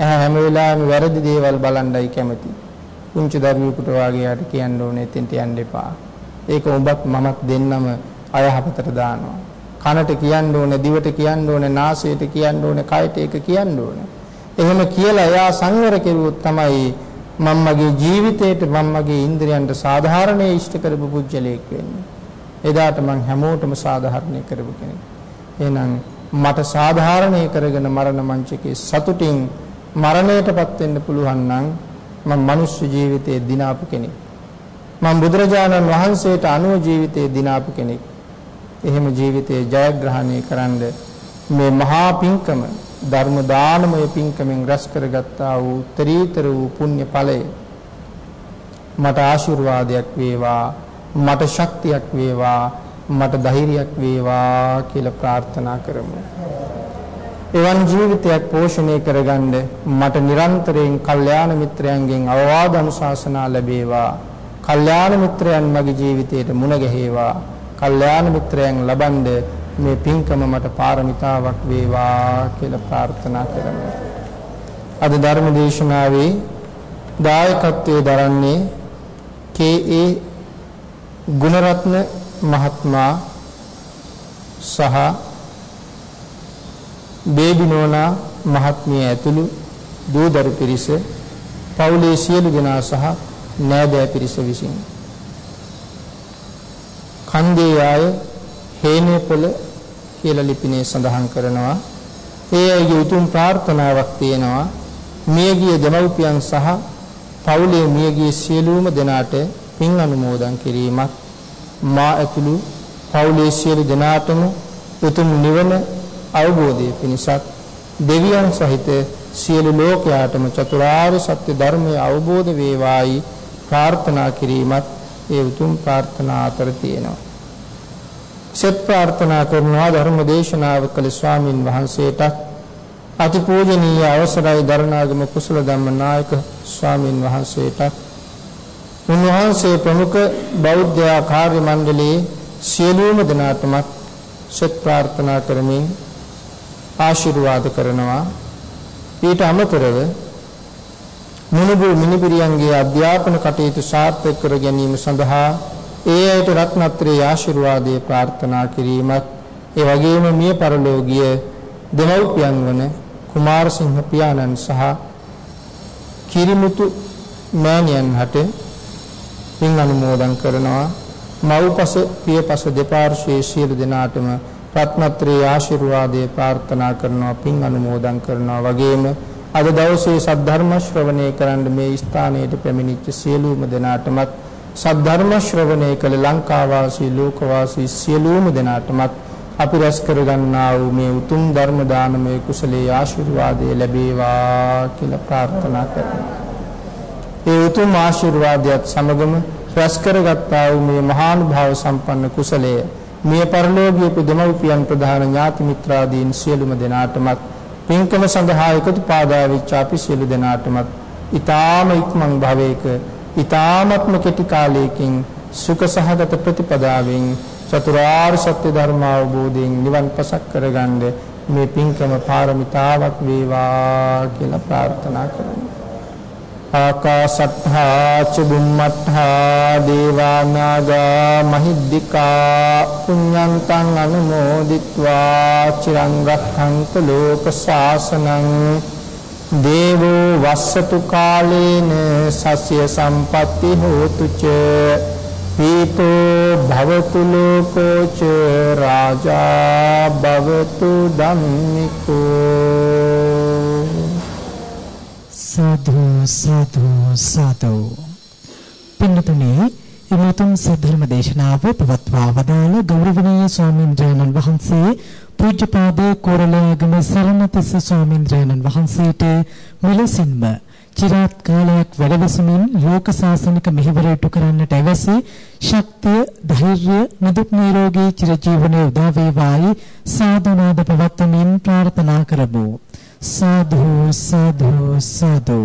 ඇහැ හැම වෙලාවෙම වැරදි දේවල් බලන්නයි කැමති. පුංචි දරුවෙකුට වාගේ යට කියන්න ඕනේ එතෙන්ට යන්න එපා. ඒක ඔබත් මමත් දෙන්නම අයහපතට දානවා. කනට කියන්න ඕනේ, දිවට කියන්න ඕනේ, නාසයට කියන්න ඕනේ, කයට ඒක කියන්න ඕනේ. එහෙම කියලා එයා සංවර කෙරුවොත් තමයි මම මගේ ජීවිතේට මම මගේ ඉන්ද්‍රියන්ට සාධාරණේ ඉෂ්ට කරපු පුජ්‍යලයක් වෙන්නේ. එදාට මං හැමෝටම සාධාරණේ කරපු කෙනෙක්. එහෙනම් මට සාධාරණේ කරගෙන මරණ මංචකේ සතුටින් මරණයටපත් වෙන්න පුළුවන් නම් මම මනුෂ්‍ය ජීවිතයේ දිනාපු කෙනෙක්. මම බුදුරජාණන් වහන්සේට අනුව ජීවිතයේ දිනාපු කෙනෙක්. එහෙම ජීවිතයේ ජයග්‍රහණය කරන්න මේ මහා පිංකම ධර්ම දානමය පිංකමෙන් රැස් කරගත්තා වූ උත්තරීතර වූ පුණ්‍ය ඵලය මට ආශිර්වාදයක් වේවා මට ශක්තියක් වේවා මට ධෛර්යයක් වේවා කියලා ප්‍රාර්ථනා කරමු. එවන් ජීවිතයක් පෝෂණය කරගන්න මට නිරන්තරයෙන් කල්යාණ මිත්‍රයන්ගෙන් අවවාද අනුශාසනා ලැබේවා. කල්යාණ මිත්‍රයන් මගේ ජීවිතයට මුණ ගැහිවා. කල්යාණ මිත්‍රයන් ලබනද මේ පින්කම මට පාරමිතාවක් වේවා කියලා ප්‍රාර්ථනා කරමු. අද ධර්ම දේශනාවේ දායකත්වයේ දරන්නේ කේ.ඒ. ගුණරත්න මහත්මයා සහ බේබි නෝනා මහත්මිය ඇතුළු දූදරු පිරිස පවුලේ සියලු දෙනා සහ නෑදෑ පිරිස විසින් කන්දේ ආය හේනේ පොළ කියලා ලිපිනේ සඳහන් කරනවා. ඒ අයගේ උතුම් ප්‍රාර්ථනාවක් තියෙනවා. මියගිය දෙමව්පියන් සහ පවුලේ මියගිය සියලුම දෙනාට පින් අනුමෝදන් කිරීමත් මා ඇතුළු පවුලේ සියලු දෙනාටම උතුම් නිවන අවබෝධය පිණිසත් දෙවියන් සහිත සියලු ලෝකයාටම චතුරාර්ය සත්‍ය ධර්මය අවබෝධ වේවායි ප්‍රාර්ථනා කිරීමත් ඒ උතුම් ප්‍රාර්ථනා අතර තියෙනවා. සෙත් ප්‍රාර්ථනා කරනවා ධර්ම දේශනාව කළ ස්වාමින් වහන්සේට. අතිපූජනීය අවසරයි දරණාගම කුසල ධම්ම නායක ස්වාමින් වහන්සේට. උන්වහන්සේ ප්‍රමුඛ බෞද්ධ කාර්ය මණ්ඩලයේ සියලුම දෙනාටමත් සෙත් ප්‍රාර්ථනා කරමින් ආශිර්වාද කරනවා. ඊට අමතරව මුණුබු මිනිපිරියන්ගේ අධ්‍යාපන කටයුතු සාර්ථක කර ගැනීම සඳහා ඒ අයට රත්නත්‍රයේ ආශිර්වාදයේ ප්‍රාර්ථනා කිරීමත් ඒ වගේම මිය පරලෝකීය දෙමව්පියන් වන කුමාරසිංහ පියාණන් සහ කිරිමුතු මෑණියන් හට පින් අනුමෝදන් කරනවා. මව්පස පියපස දෙපාර්ශ්වයේ සියලු දෙනාටම රත්නත්‍රයේ ආශිර්වාදයේ ප්‍රාර්ථනා කරනවා පින් අනුමෝදන් කරනවා. වගේම අද දවසේ සද්ධර්ම ශ්‍රවණය කරන්න මේ ස්ථානයට පැමිණිච්ච සියලුම දෙනාටමත් සද්ධර්ම ශ්‍රවණය කළ ලංකා වාසී ලෝක වාසී සියලුම දෙනාටමත් අපි රැස් කරගන්නා වූ මේ උතුම් ධර්ම දානමය කුසලයේ ආශිර්වාදය ලැබේවා කියලා ප්‍රාර්ථනා කරනවා. ඒ උතුම් ආශිර්වාදයත් සමගම රැස් කරගත්තා වූ මේ මහානුභාව සම්පන්න කුසලයේ මිය පරලෝකීය දෙමව්පියන් ප්‍රධාන ඥාති මිත්‍රාදීන් සියලුම දෙනාටමත් පින්කම සඳහා එකතු පාදා වෙච්ච අපි සියලු දෙනාටමත් ඊ타ම ඉක්මන් භවයක ඊ타මත්ම කෙටි කාලයකින් සුඛ සහගත ප්‍රතිපදාවෙන් චතුරාර්ය සත්‍ය ධර්ම අවබෝධයෙන් නිවන් පසක් කරගන්න මේ පින්කම පාරමිතාවක් වේවා කියලා ප්‍රාර්ථනා කරමි. ආකාසත්තා චුම්මත්තා දේවා නාග මහිද්దికා පුඤ්ඤන්තං අනුමෝදිත්වා චිරංගක්ඛන්ත ලෝක ශාසනං දේවෝ වස්සතු කාලේන සස්ය සම්පatti හෝතු ච පීතෝ භවතු ලෝකෝ ච රාජා භවතු ධම්මිකෝ සාදු සාදු සාදු. පින්නතුනේ එමතුම් සද්ධර්ම දේශනාව පවත්වා වදාළ ගෞරවනීය ස්වාමීන් වහන්සේ පූජ්‍යපාද කෝරළයාගම සරණතිස්ස ස්වාමීන් වහන්සේට මෙලෙසින්ම චිරාත් කාලයක් වැඩවසමින් ලෝක සාසනික මෙහෙවරට කරන්නට ඇවැසි ශක්තිය ධෛර්යය නිදුක් නිරෝගී චිරජීවනයේ උදා වේවායි සාදුනාද පවත්වමින් ප්‍රාර්ථනා කරමු. සාදු සාදු සාදු.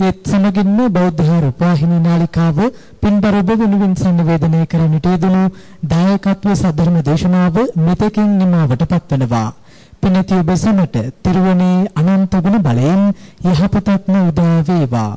ඒත් සමගින්ම බෞද්ධ රූපවාහිනී නාලිකාව පින්බර ඔබ වෙනුවෙන් සංවේදනය කරන්නට යෙදුණු දායකත්ව සද්ධර්ම දේශනාව මෙතකින් නිමවට පත්වනවා. පිනති ඔබ සමට තිරුවනේ අනන්ත ගුණ බලයෙන් යහපතක්ම උදා වේවා.